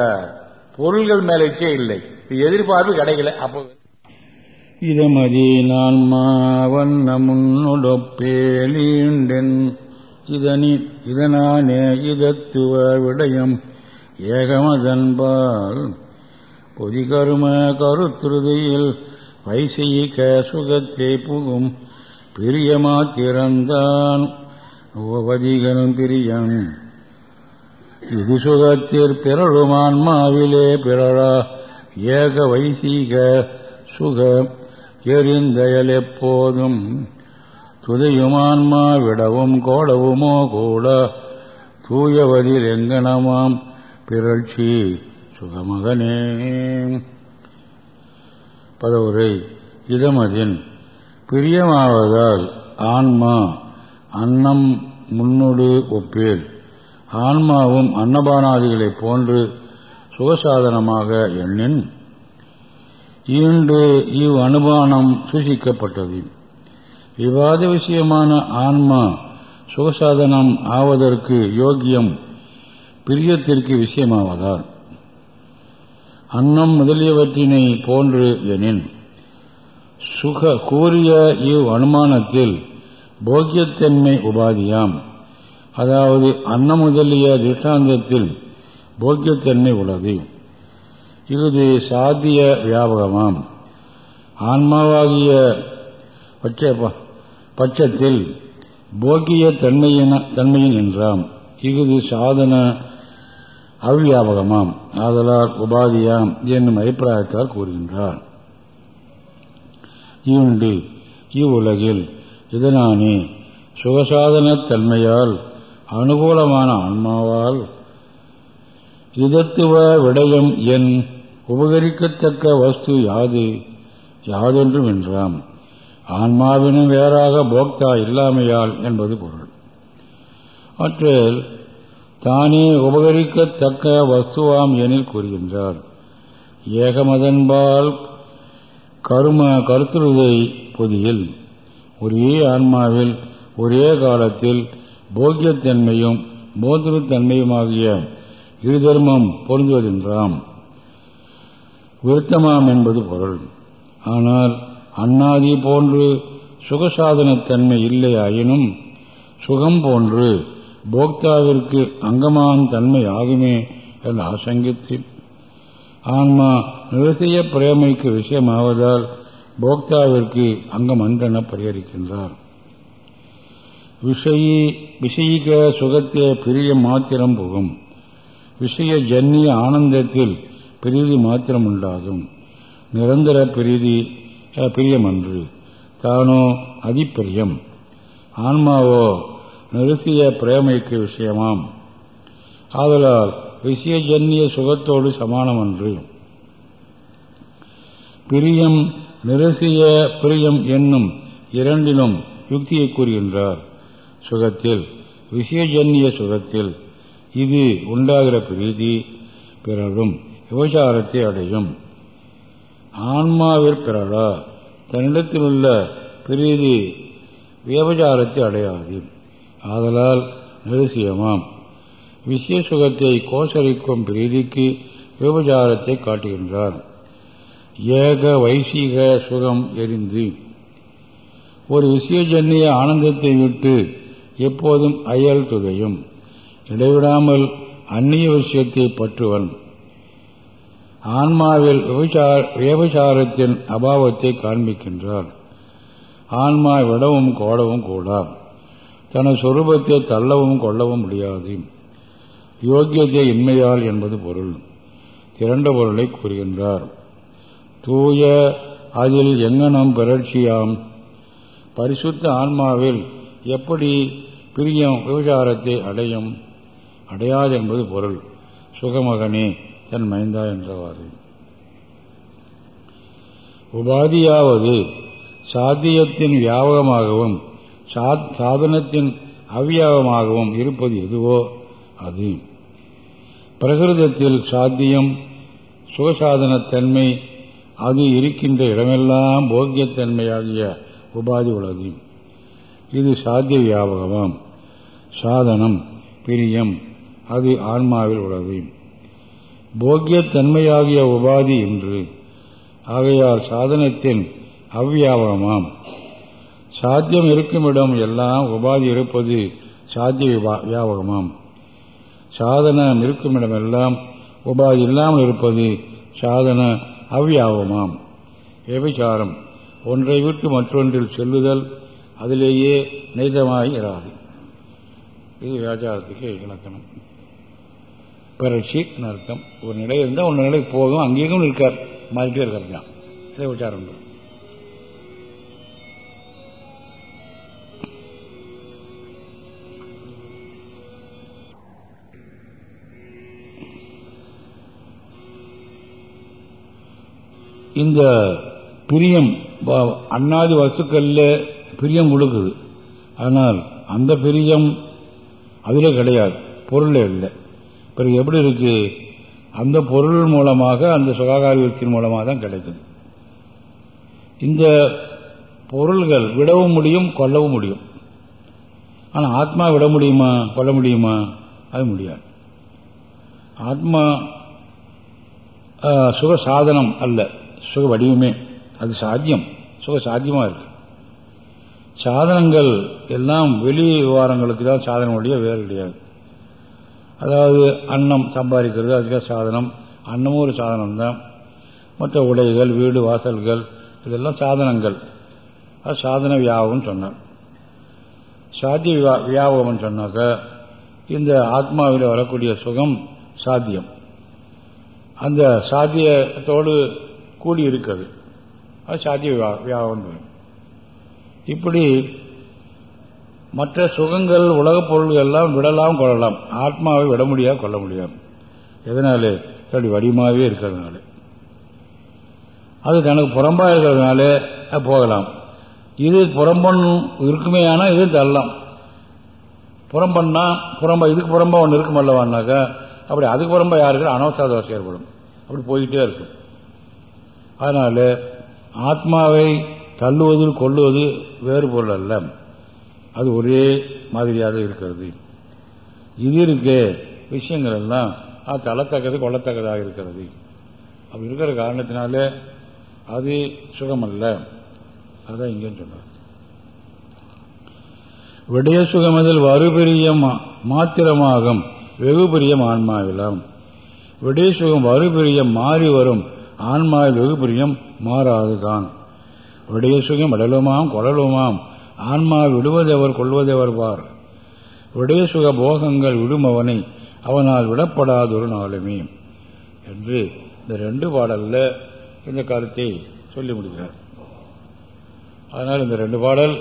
பொருள்கள் மேல இச்சே இல்லை. எதிர்பார்ப்பு கிடைக்கல. அப்போ இதமதி நான் மாவண்ண முன்னொடப்பேலீண்டென் இதனி இதனானே இதத்துவ விடயம். ஏகமதன்பால் பொதிகரும கருத்துருதியில் வைசீக சுகத்தை புகும். பிரியமா திறந்தான் உபதிகள் பிரியம். இது சுகத்தில் பிறழுமான்மாவிலே பிறழா ஏக வைசீக சுக எரிந்தயல் எப்போதும் துதையுமான்மா விடவும் கோடவுமோ கூட தூயவதில் எங்கனமாம் பிறழ்ச்சி சுகமகனே. பதவுரை. இதமதின். பிரியமாவதால் ஆன்மா அன்னம் முன்னோடு ஒப்பேல். ஆன்மாவும் அன்னபானாதிகளைப் போன்று சுகசாதனமாக எண்ணின். ஈண்டு இவ் அனுபானம் சூசிக்கப்பட்டது. விவாத விஷயமான ஆன்மா சுகசாதனம் ஆவதற்கு யோக்கியம் பிரியத்திற்கு விஷயமாவதால். அன்னம் முதலியவற்றினை போன்று எனின் சுக கூறிய இவ் அனுமானத்தில் போக்கியத்தன்மை உபாதியாம். அதாவது அன்னம் முதலிய திருஷ்டாந்தத்தில் போக்கியத்தன்மை உள்ளது. இது சாத்திய வியாபகமாம். ஆன்மாவாகிய பட்சத்தில் போக்கிய தன்மையின தன்மையின் என்றாம். இஃது சாதன அவ்வியாபகமாம் ஆதலால் உபாதியாம் என்னும் அபிப்பிராயத்தால் கூறுகின்றார். இவண்டு இவ்வுலகில் இதனானே சுகசாதன தன்மையால் அனுகூலமான ஆன்மாவால் இதத்துவ விடயம் என் உபகரிக்கத்தக்க வஸ்து யாது? யாதென்றும் என்றாம் ஆன்மாவினும் வேறாக போக்தா இல்லாமையால் என்பது பொருள். அவற்றில் தானே உபகரிக்கத்தக்க வஸ்துவாம் எனில் கூறுகின்றார். ஏகமதன்பால் கரும கருத்துருதை பொதியில் ஒரே ஆன்மாவில் ஒரே காலத்தில் போக்கியத்தன்மையும் போதிருத்தன்மையுமாகிய இருதர்மம் பொருந்துவதென்றாம். விருத்தமாம் என்பது பொருள். ஆனால் அண்ணாதி போன்று சுகசாதனத்தன்மை இல்லையாயினும் சுகம் போன்று போக்தாவிற்கு அங்கமான தன்மை ஆகுமே என்று ஆசங்கித்து. ஆன்மா நிறுத்திய பிரேமைக்கு விஷயமாவதால் போக்தாவிற்கு அங்கமன்றென பரிகரிக்கின்றார் விஷயி விஷயிக சுகத்தே பிரிய மாத்திரம் புகும். விஷய ஜன்னிய ஆனந்தத்தில் பிரீதி மாத்திரம் உண்டாகும் நிரந்தர பிரீதி பிரியம் அன்று தானோ அதிப்பிரியம். ஆன்மாவோ நிறுத்திய பிரேமைக்கு விஷயமாம். ஆதலால் விஷயஜன்ய சுகத்தோடு சமானமன்று. பிரியம் நிரசிய பிரியம் என்னும் இரண்டிலும் யுக்தியை கூறுகின்றார். சுகத்தில் விஷயஜன்ய சுகத்தில் இது உண்டாகிற பிரீதி பிறரும். விபச்சாரத்தை அடையும் ஆன்மாவிற்கிறதா தன்னிடத்தில் உள்ள பிரீதி விபச்சாரத்தை அடையாது ஆதலால் நிரசியமாம். விஷய சுகத்தை கோசரிக்கும் பிரீதிக்கு விபச்சாரத்தை காட்டுகின்றார். ஏக வைசீக சுகம் எரிந்து. ஒரு விஷயஜன்னிய ஆனந்தத்தை விட்டு எப்போதும் அயல் துகையும் இடைவிடாமல் அந்நிய விஷயத்தை பற்றுவன். ஆன்மாவில் வியபசாரத்தின் அபாவத்தை காண்பிக்கின்றார். ஆன்மா விடவும் கோடவும் கூடா. தனது சொரூபத்தை தள்ளவும் கொள்ளவும் முடியாது. யோக்கியத்தை இன்மையால் என்பது பொருள். திரண்ட பொருளை கூறுகின்றார். தூய அதில் எங்கனம் பிறழ்ச்சியாம். பரிசுத்த ஆன்மாவில் எப்படி பிரியம் விபச்சாரத்தை அடையும்? அடையாது என்பது பொருள். சுகமகனே தன் மைந்தா என்றவாறு. உபாதியாவது சாத்தியத்தின் வியாபகமாகவும் சாதனத்தின் அவ்வியாபமாகவும் இருப்பது எதுவோ அது. பிரகிருதத்தில் சாத்தியம் சுகசாதனத்தன்மை அது இருக்கின்ற இடமெல்லாம் போக்கியத்தன்மையாகிய உபாதி உள்ளது இது சாத்திய வியாபகமாம். சாதனம் பிரியம் அது ஆன்மாவில் உள்ளது போக்கியத்தன்மையாகிய உபாதி என்று ஆகையால் சாதனத்தின் அவ்வியாபகமாம் சாத்தியம் இருக்குமிடம் எல்லாம் உபாதி இருப்பது சாத்திய வியாபகமாம் சாதனம் இருக்கும் இடமெல்லாம் உபாதி இல்லாமல் இருப்பது சாதன அவ்வியாபகமாம் விபச்சாரம் ஒன்றை விட்டு மற்றொன்றில் செல்லுதல் அதிலேயே நெய்தமாய் இராது. இது வியாச்சாரத்துக்கு இலக்கணம். பிறட்சி அர்த்தம் ஒரு நிலை இருந்தால் ஒரு நிலை போகும். அங்கேயும் இருக்கார். மாறிட்டே இருக்கிறது தான் இதை உச்சாரம் இந்த பிரியம் அண்ணாதி வஸ்துக்களில் பிரியம் கொடுக்குது ஆனால் அந்த பிரியம் அதிலே கிடையாது. பொருளே இல்லை. பிறகு எப்படி இருக்கு? அந்த பொருள் மூலமாக அந்த சுகாகாரியத்தின் மூலமாக தான் கிடைக்குது. இந்த பொருள்கள் விடவும் முடியும் கொல்லவும் முடியும். ஆனால் ஆத்மா விட முடியுமா கொல்ல முடியுமா? அது முடியாது. ஆத்மா சுக சாதனம் அல்ல. சுக வடிவமே. அது சாத்தியம். சுக சாத்தியமாக இருக்கு. சாதனங்கள் எல்லாம் வெளி விவகாரங்களுக்கு தான் சாதனம் உடைய வேறு கிடையாது. அதாவது அன்னம் சம்பாதிக்கிறது அதுக்காக சாதனம். அன்னமும் ஒரு சாதனம் தான் மற்ற உடைகள் வீடு வாசல்கள் இதெல்லாம் சாதனங்கள். அது சாதன வியாபகம் சொன்னார். சாத்திய வியாபகம்னு சொன்னாக்க இந்த ஆத்மாவில் வரக்கூடிய சுகம் சாத்தியம். அந்த சாத்தியத்தோடு கூடி இருக்கிறது அது சாத்திய வியாபகம் இப்படி மற்ற சுகங்கள் உலகப் பொருள்கள் எல்லாம் விடலாம் கொள்ளலாம். ஆத்மாவை விட முடியாது கொள்ள முடியாது. எதனால? அப்படி வடிவமாகவே இருக்கிறதுனால. அது தனக்கு புறம்பா இருக்கிறதுனால போகலாம். இது புறம்பன் இருக்குமே ஆனால் இது தள்ளலாம் புறம்பன்னா புறம்பா இதுக்கு புறம்பா ஒன்று இருக்கும் அல்லவான்னாக்கா அப்படி அதுக்கு புறம்பா யாருக்கு அனவசர தோசை ஏற்படும். அப்படி போய்கிட்டே இருக்கும். அதனால ஆத்மாவை தள்ளுவது கொள்ளுவது வேறு பொருள் அல்ல. அது ஒரே மாதிரியாக இருக்கிறது. இது இருக்கே விஷயங்கள் எல்லாம் அது கொள்ளத்தக்கதாக இருக்கிறது. அப்படி இருக்கிற காரணத்தினால அது சுகமல்ல. அதான் இங்கே சொன்னார். விடய சுகமதில் வறுபெரிய மாத்திரமாகும் வெகு பெரிய ஆன்மாவிலாம். விடய சுகம் வறுபெரியம் மாறி வரும் ஆன்மாவில் வெகு பிரியம் மாறாதுதான். விடய சுகம் விடலுமாம் கொடலுமாம் ஆன்மா விடுவதவர் கொள்வதவர் பார் விடய சுக போகங்கள் விடுமவனை அவனால் விடப்படாதொரு நாளுமே. என்று இந்த ரெண்டு பாடல்ல இந்த கருத்தை சொல்லி முடிக்கிறார். அதனால் இந்த ரெண்டு பாடல்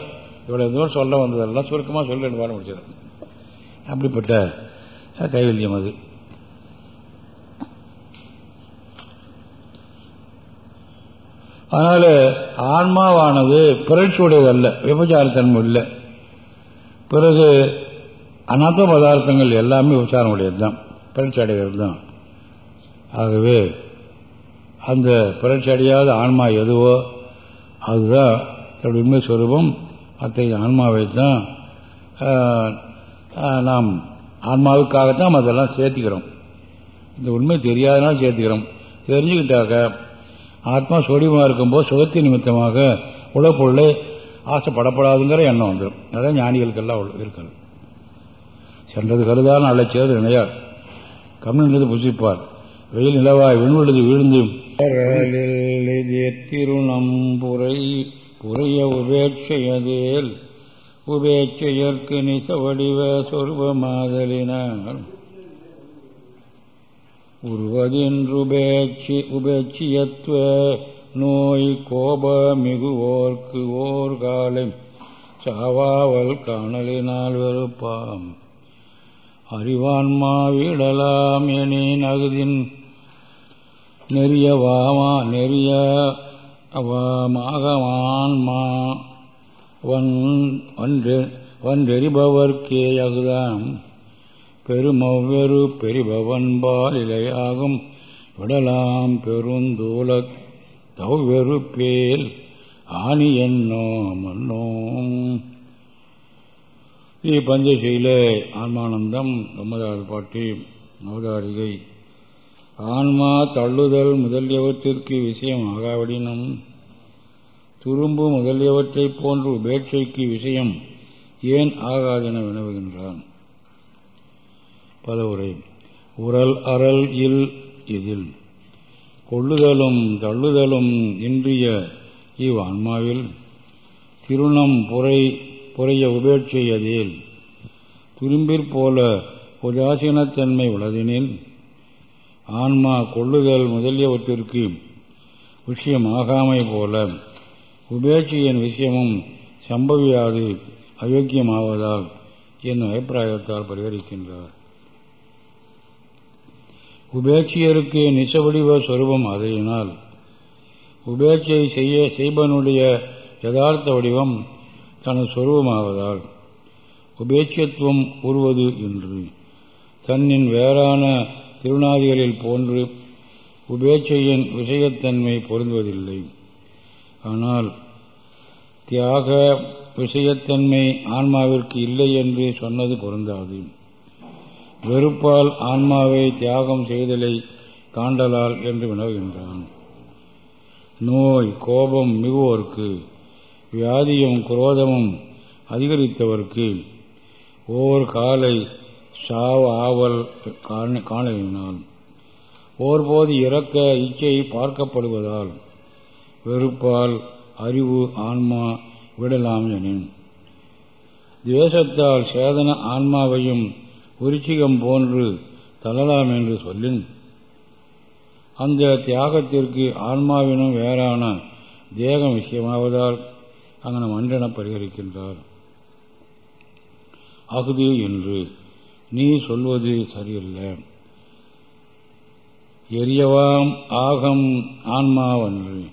இவ்வளவு தூரம் சொல்ல வந்ததெல்லாம் சுருக்கமாக சொல்லி ரெண்டு பாடம் முடிச்சிடும் அப்படிப்பட்ட கைவல்யம் அது. அதனால ஆன்மாவானது பிறழ்ச்சியுடையதல்ல விபச்சாரத்தன்மை இல்லை பிறகு அநாத்த பதார்த்தங்கள் எல்லாமே விபச்சாரம் உடையது தான் பிறழ்ச்சி அடைகிறது தான் ஆகவே அந்த பிறழ்ச்சி அடையாத ஆன்மா எதுவோ அதுதான் என்னுடைய உண்மை சுரூபம். அத்தகைய ஆன்மாவை தான் நாம் ஆன்மாவுக்காகத்தான் அதெல்லாம் சேர்த்துக்கிறோம். இந்த உண்மை தெரியாதனால சேர்த்துக்கிறோம். தெரிஞ்சுக்கிட்டாக்க ஆத்மா சோடியமாக இருக்கும்போது சுகத்தின் நிமித்தமாக உலகப்பொருளை ஆசைப்படப்படாதுங்கிற எண்ணம் வந்துடும். அதான் ஞானிகளுக்கெல்லாம் இருக்கிறது. சென்றது கருதான அழைச்சது நினையார் கம்மின்றது புசிப்பார். வெயில் நிலவாய் விண்வெழுது விழுந்து திருநம்புரை புரிய உபேட்சையதேல். உபேட்சையற்கு நிச வடிவ சொருபமாதலினார். உருவதின்றுபேட்சி உபேட்சியத்துவ நோய் கோப மிகுவோர்க்கு ஓர் காலை சாவாவல் காணலினால் வெறுப்பாம். அறிவான்மா வீடலாம் எனின் அகுதின் நெறியவாமா நெறிய மாகமான்மா வன் வன்றெறிபவர்க்கே அகுதான் பெருமவ்வெரு பெரிபவன்பால் இலையாகும் விடலாம் பெருந்தூல தவ்வெறுப்பேல் ஆணி என்னோ மன்னோம் ஸ்ரீ பஞ்சசீல ஆன்மானந்தம் ஒன்பதாவது பாட்டி அவதாரிகை ஆன்மா தள்ளுதல் முதலியவற்றிற்கு விஷயம் ஆகாவிடினும் துரும்பு முதலியவற்றைப் போன்று உபேட்சைக்கு விஷயம் ஏன் ஆகாதென வினவுகின்றான்? பதவுரை உரல் அறல் இல் இதில். கொள்ளுதலும் தள்ளுதலும் இன்றிய இவ் ஆன்மாவில் திருணம் புரை புறைய உபேட்சையதில் துரும்பிற்போல உதாசீனத்தன்மை உள்ளதெனில் ஆன்மா கொள்ளுதல் முதலியவற்றிற்கு விஷயமாகாமை போல உபேட்சையின் விஷயமும் சம்பவியாது அயோக்கியமாவதால் என்னும் அபிப்பிராயத்தால் பரிகரிக்கின்றார். உபேட்சியருக்கு நிசவடிவ சொரூபம் அதையினால் உபேட்சை செய்ய செய்பனுடைய யதார்த்த வடிவம் தனது சொரூபமாவதால் உபேட்சத்துவம் உருவது என்று தன்னின் வேறான திருநாதிகளில் போன்று உபேட்சையின் விஷயத்தன்மை பொருந்துவதில்லை. ஆனால் தியாக விஷயத்தன்மை ஆன்மாவிற்கு இல்லை என்று சொன்னது பொருந்தாது. வெறுப்பால் ஆன்மாவை தியாகம் செய்தலை காண்டலால் என்று வினவுகின்றான். நோய் கோபம் மிகுவோர்க்கு வியாதியும் குரோதமும் அதிகரித்தவர்க்கு ஓர் காலை சாவ ஆவல் காணலினால் ஓர்போது இறக்க இச்சை பார்க்கப்படுவதால் வெறுப்பால் அறிவு ஆன்மா விடலாம் எனின். தேசத்தால் சேதன ஆன்மாவையும் உருச்சிகம் போன்று தள்ளலாம் என்று சொல்லின். அந்த தியாகத்திற்கு ஆன்மாவினும் வேறான தேகம் விஷயமாவதால் அங்கன மன்றென பரிகரிக்கின்றார். அகுதி என்று நீ சொல்வது சரியில்லை. எரியவாம் ஆகம் ஆன்மாவன்று.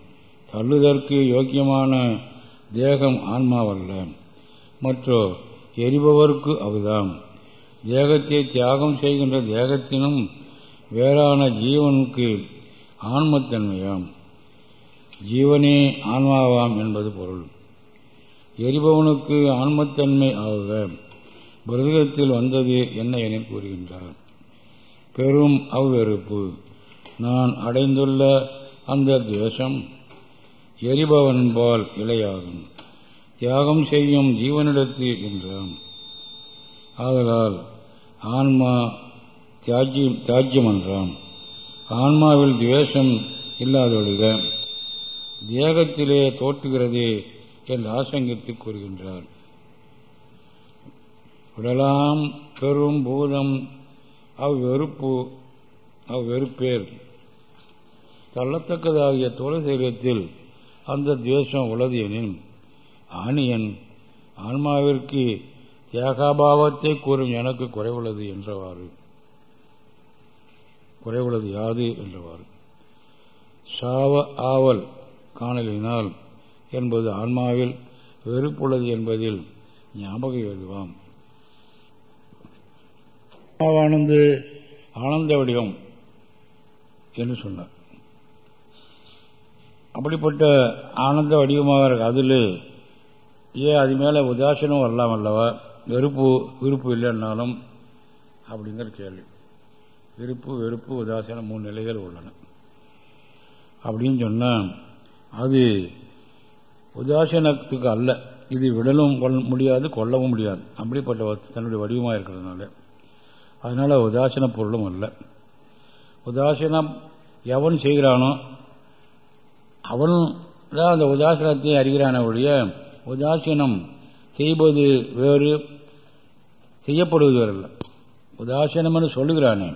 தள்ளுதற்கு யோக்கியமான தேகம் ஆன்மாவல்ல. மற்றோ எரிபவர்க்கு அவுதாம் தேகத்தை தியாகம் செய்கின்ற தேகத்தினும் வேறான ஜீவனுக்கு ஆன்மத்தன்மையாம். ஜீவனே ஆன்மாவாம் என்பது பொருள். எரிபவனுக்கு ஆன்மத்தன்மை ஆகுக பிரதகத்தில் வந்தது என்ன என கூறுகின்றார். பெரும் அவ்வெறுப்பு. நான் அடைந்துள்ள அந்த துவேஷம் எரிபவன்பால் இலையாகும். தியாகம் செய்யும் ஜீவனிடத்தில் என்றான் ஆதலால் ஆன்மா தியாஜ்யம் தியாஜ்யம் என்றான் ஆன்மாவில் துவேஷம் இல்லாதொழுக தேகத்திலே தோற்றுகிறது என்று ஆசங்கித்து கூறுகின்றார். விடலாம் பெரும் பூதம் அவ்வெறுப்பு அவ்வெறுப்பேர் தள்ளத்தக்கதாகிய தோழ சரீரத்தில் அந்த துவேஷம் உள்ளது எனின் ஆணியன் ஆன்மாவிற்கு தியாகாபாவத்தை கூறும் எனக்கு குறைவுள்ளது என்றவாறு. குறைவுள்ளது யாது என்றவாறு. சாவ ஆவல் காணலினால் என்பது ஆன்மாவில் வெறுப்புள்ளது என்பதில் ஞாபகம் எழுதுவாம். ஆனந்து ஆனந்த வடிவம் என்று சொன்னார். அப்படிப்பட்ட ஆனந்த வடிவமாக இருக்கு அதில் ஏன் அது மேலே உதாசீனம் வரலாம் அல்லவா? வெறுப்பு விருப்பு இல்லைன்னாலும் அப்படிங்கிற கேள்வி. விருப்பு வெறுப்பு உதாசனம் மூணு நிலைகள் உள்ளன. அப்படின்னு சொன்னால் அது உதாசனத்துக்கு அல்ல. இது விடலும் கொள்ள முடியாது கொல்லவும் முடியாது. அப்படிப்பட்ட தன்னுடைய வடிவமாக இருக்கிறதுனால. அதனால உதாசன பொருளும் அல்ல. உதாசனம் எவன் செய்கிறானோ அவன் தான் அந்த உதாசீனத்தை அறிகிறான ஒழிய உதாசீனம் செய்வது வேறு செய்யப்படுவதில் உதாசீனம்னு சொல்லுகிறானே.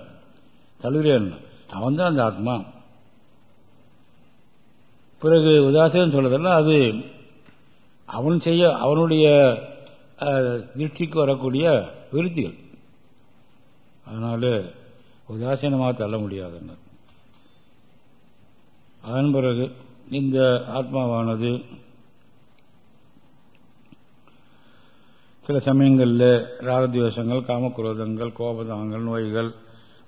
தழுகிறேன் அவன் தான் அந்த ஆத்மா. பிறகு உதாசீனம் சொல்றதெல்லாம் அது அவன் செய்ய அவனுடைய அஹ், திருஷ்டிக்கு வரக்கூடிய விருத்திகள். அதனால உதாசீனமாக தள்ள முடியாதுன்னு. அதன் பிறகு இந்த ஆத்மாவானது சில சமயங்களில் ராகத்வேஷங்கள் காமக்ரோதங்கள் கோபதாங்கள் நோய்கள்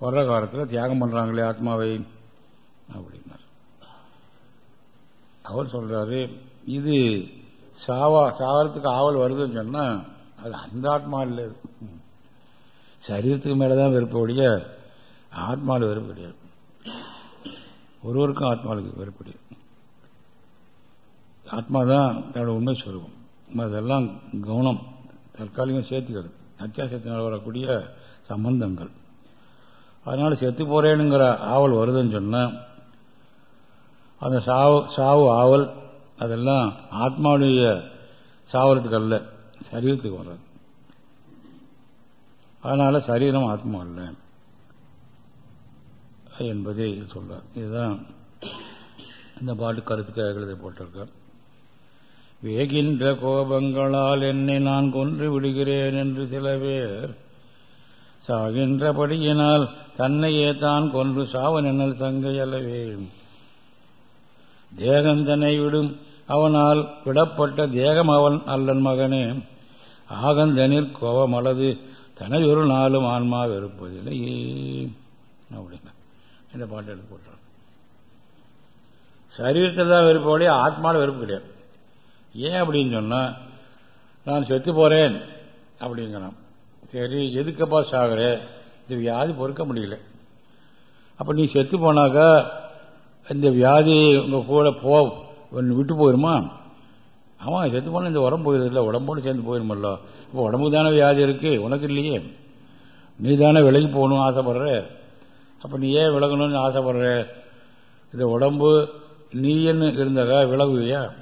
வர்ற காலத்தில் தியாகம் பண்றாங்களே ஆத்மாவை அப்படின்னார். அவர் சொல்றாரு இது சாவா சாவரத்துக்கு ஆவல் வருதுன்னு சொன்னா அது அந்த ஆத்மா இல்லை சரீரத்துக்கு மேலதான் வெறுப்பு ஒழிய ஆத்மாவில் வெறுப்பு கிடையாது. ஒருவருக்கும் ஆத்மாவுக்கு வெறுப்பு கிடையாது. ஆத்மா தான் தன்னோட உண்மை சொல்லுவோம் அதெல்லாம் கவனம். தற்காலிகம் சேர்த்துக்கிறது அத்தியாசத்தினால் வரக்கூடிய சம்பந்தங்கள். அதனால செத்து போறேனுங்கிற ஆவல் வருதுன்னு சொன்னா அந்த சாவு சாவு ஆவல் அதெல்லாம் ஆத்மாவுடைய சாவரத்துக்கு அல்ல சரீரத்துக்கு வர்றது. அதனால சரீரம் ஆத்மா அல்ல என்பதை சொல்றார். இதுதான் இந்த பாட்டு கருத்துக்காக எழுத போட்டிருக்கேன் வேகின்ற கோபங்களால் என்னை நான் கொன்று விடுகிறேன் என்று சில பேர் சாகின்றபடியினால் தன்னையே தான் கொன்று சாவன் என்னல் தங்கை அல்லவே. தேகம் தன்னை விடும் அவனால் விடப்பட்ட தேகம் அவன் அல்லன் மகனே. ஆகந்தனில் கோபமல்லது தனையொரு நாளும் ஆன்மா வெறுப்பதில்லையே. அப்படின்னா இந்த பாட்டு எடுத்து போட்டான் சரீரத்தில் தான் வெறுப்போடைய ஆத்மாவில் வெறுப்பு கிடையாது. ஏன் அப்படின்னு சொன்னால் நான் செத்து போகிறேன் அப்படிங்கிறான். சரி எதுக்கப்பா சாகுற? இந்த வியாதி பொறுக்க முடியல. அப்போ நீ செத்து போனாக்கா இந்த வியாதி உங்கள் கூட போ விட்டு போயிருமா? ஆமாம் செத்து போனால் இந்த உடம்பு போயிருதில்ல உடம்போடு சேர்ந்து போயிருமல்ல. இப்போ உடம்புக்கு தானே வியாதி இருக்குது உனக்கு இல்லையே. நீ தானே விலகி போகணும்னு ஆசைப்படுற? அப்போ நீ ஏன் விலகணும்னு ஆசைப்படுற? இந்த உடம்பு நீன்னு இருந்தாக்கா விலகுவியா?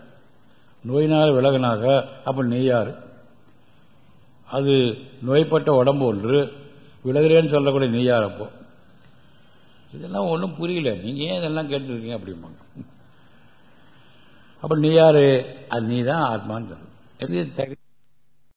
நோயினால் விலகினாக அப்ப நீ யாரு? அது நோய்பட்ட உடம்பு ஒன்று விலகிறேன்னு சொல்லக்கூடிய நீ யார் அப்போ? இதெல்லாம் ஒன்றும் புரியல. நீங்க ஏன் இதெல்லாம் கேட்டுருக்கீங்க அப்படிம்பாங்க. அப்போ நீ யாரு? அது நீ தான் ஆத்மான்னு சொல்லு எப்படி தகுதி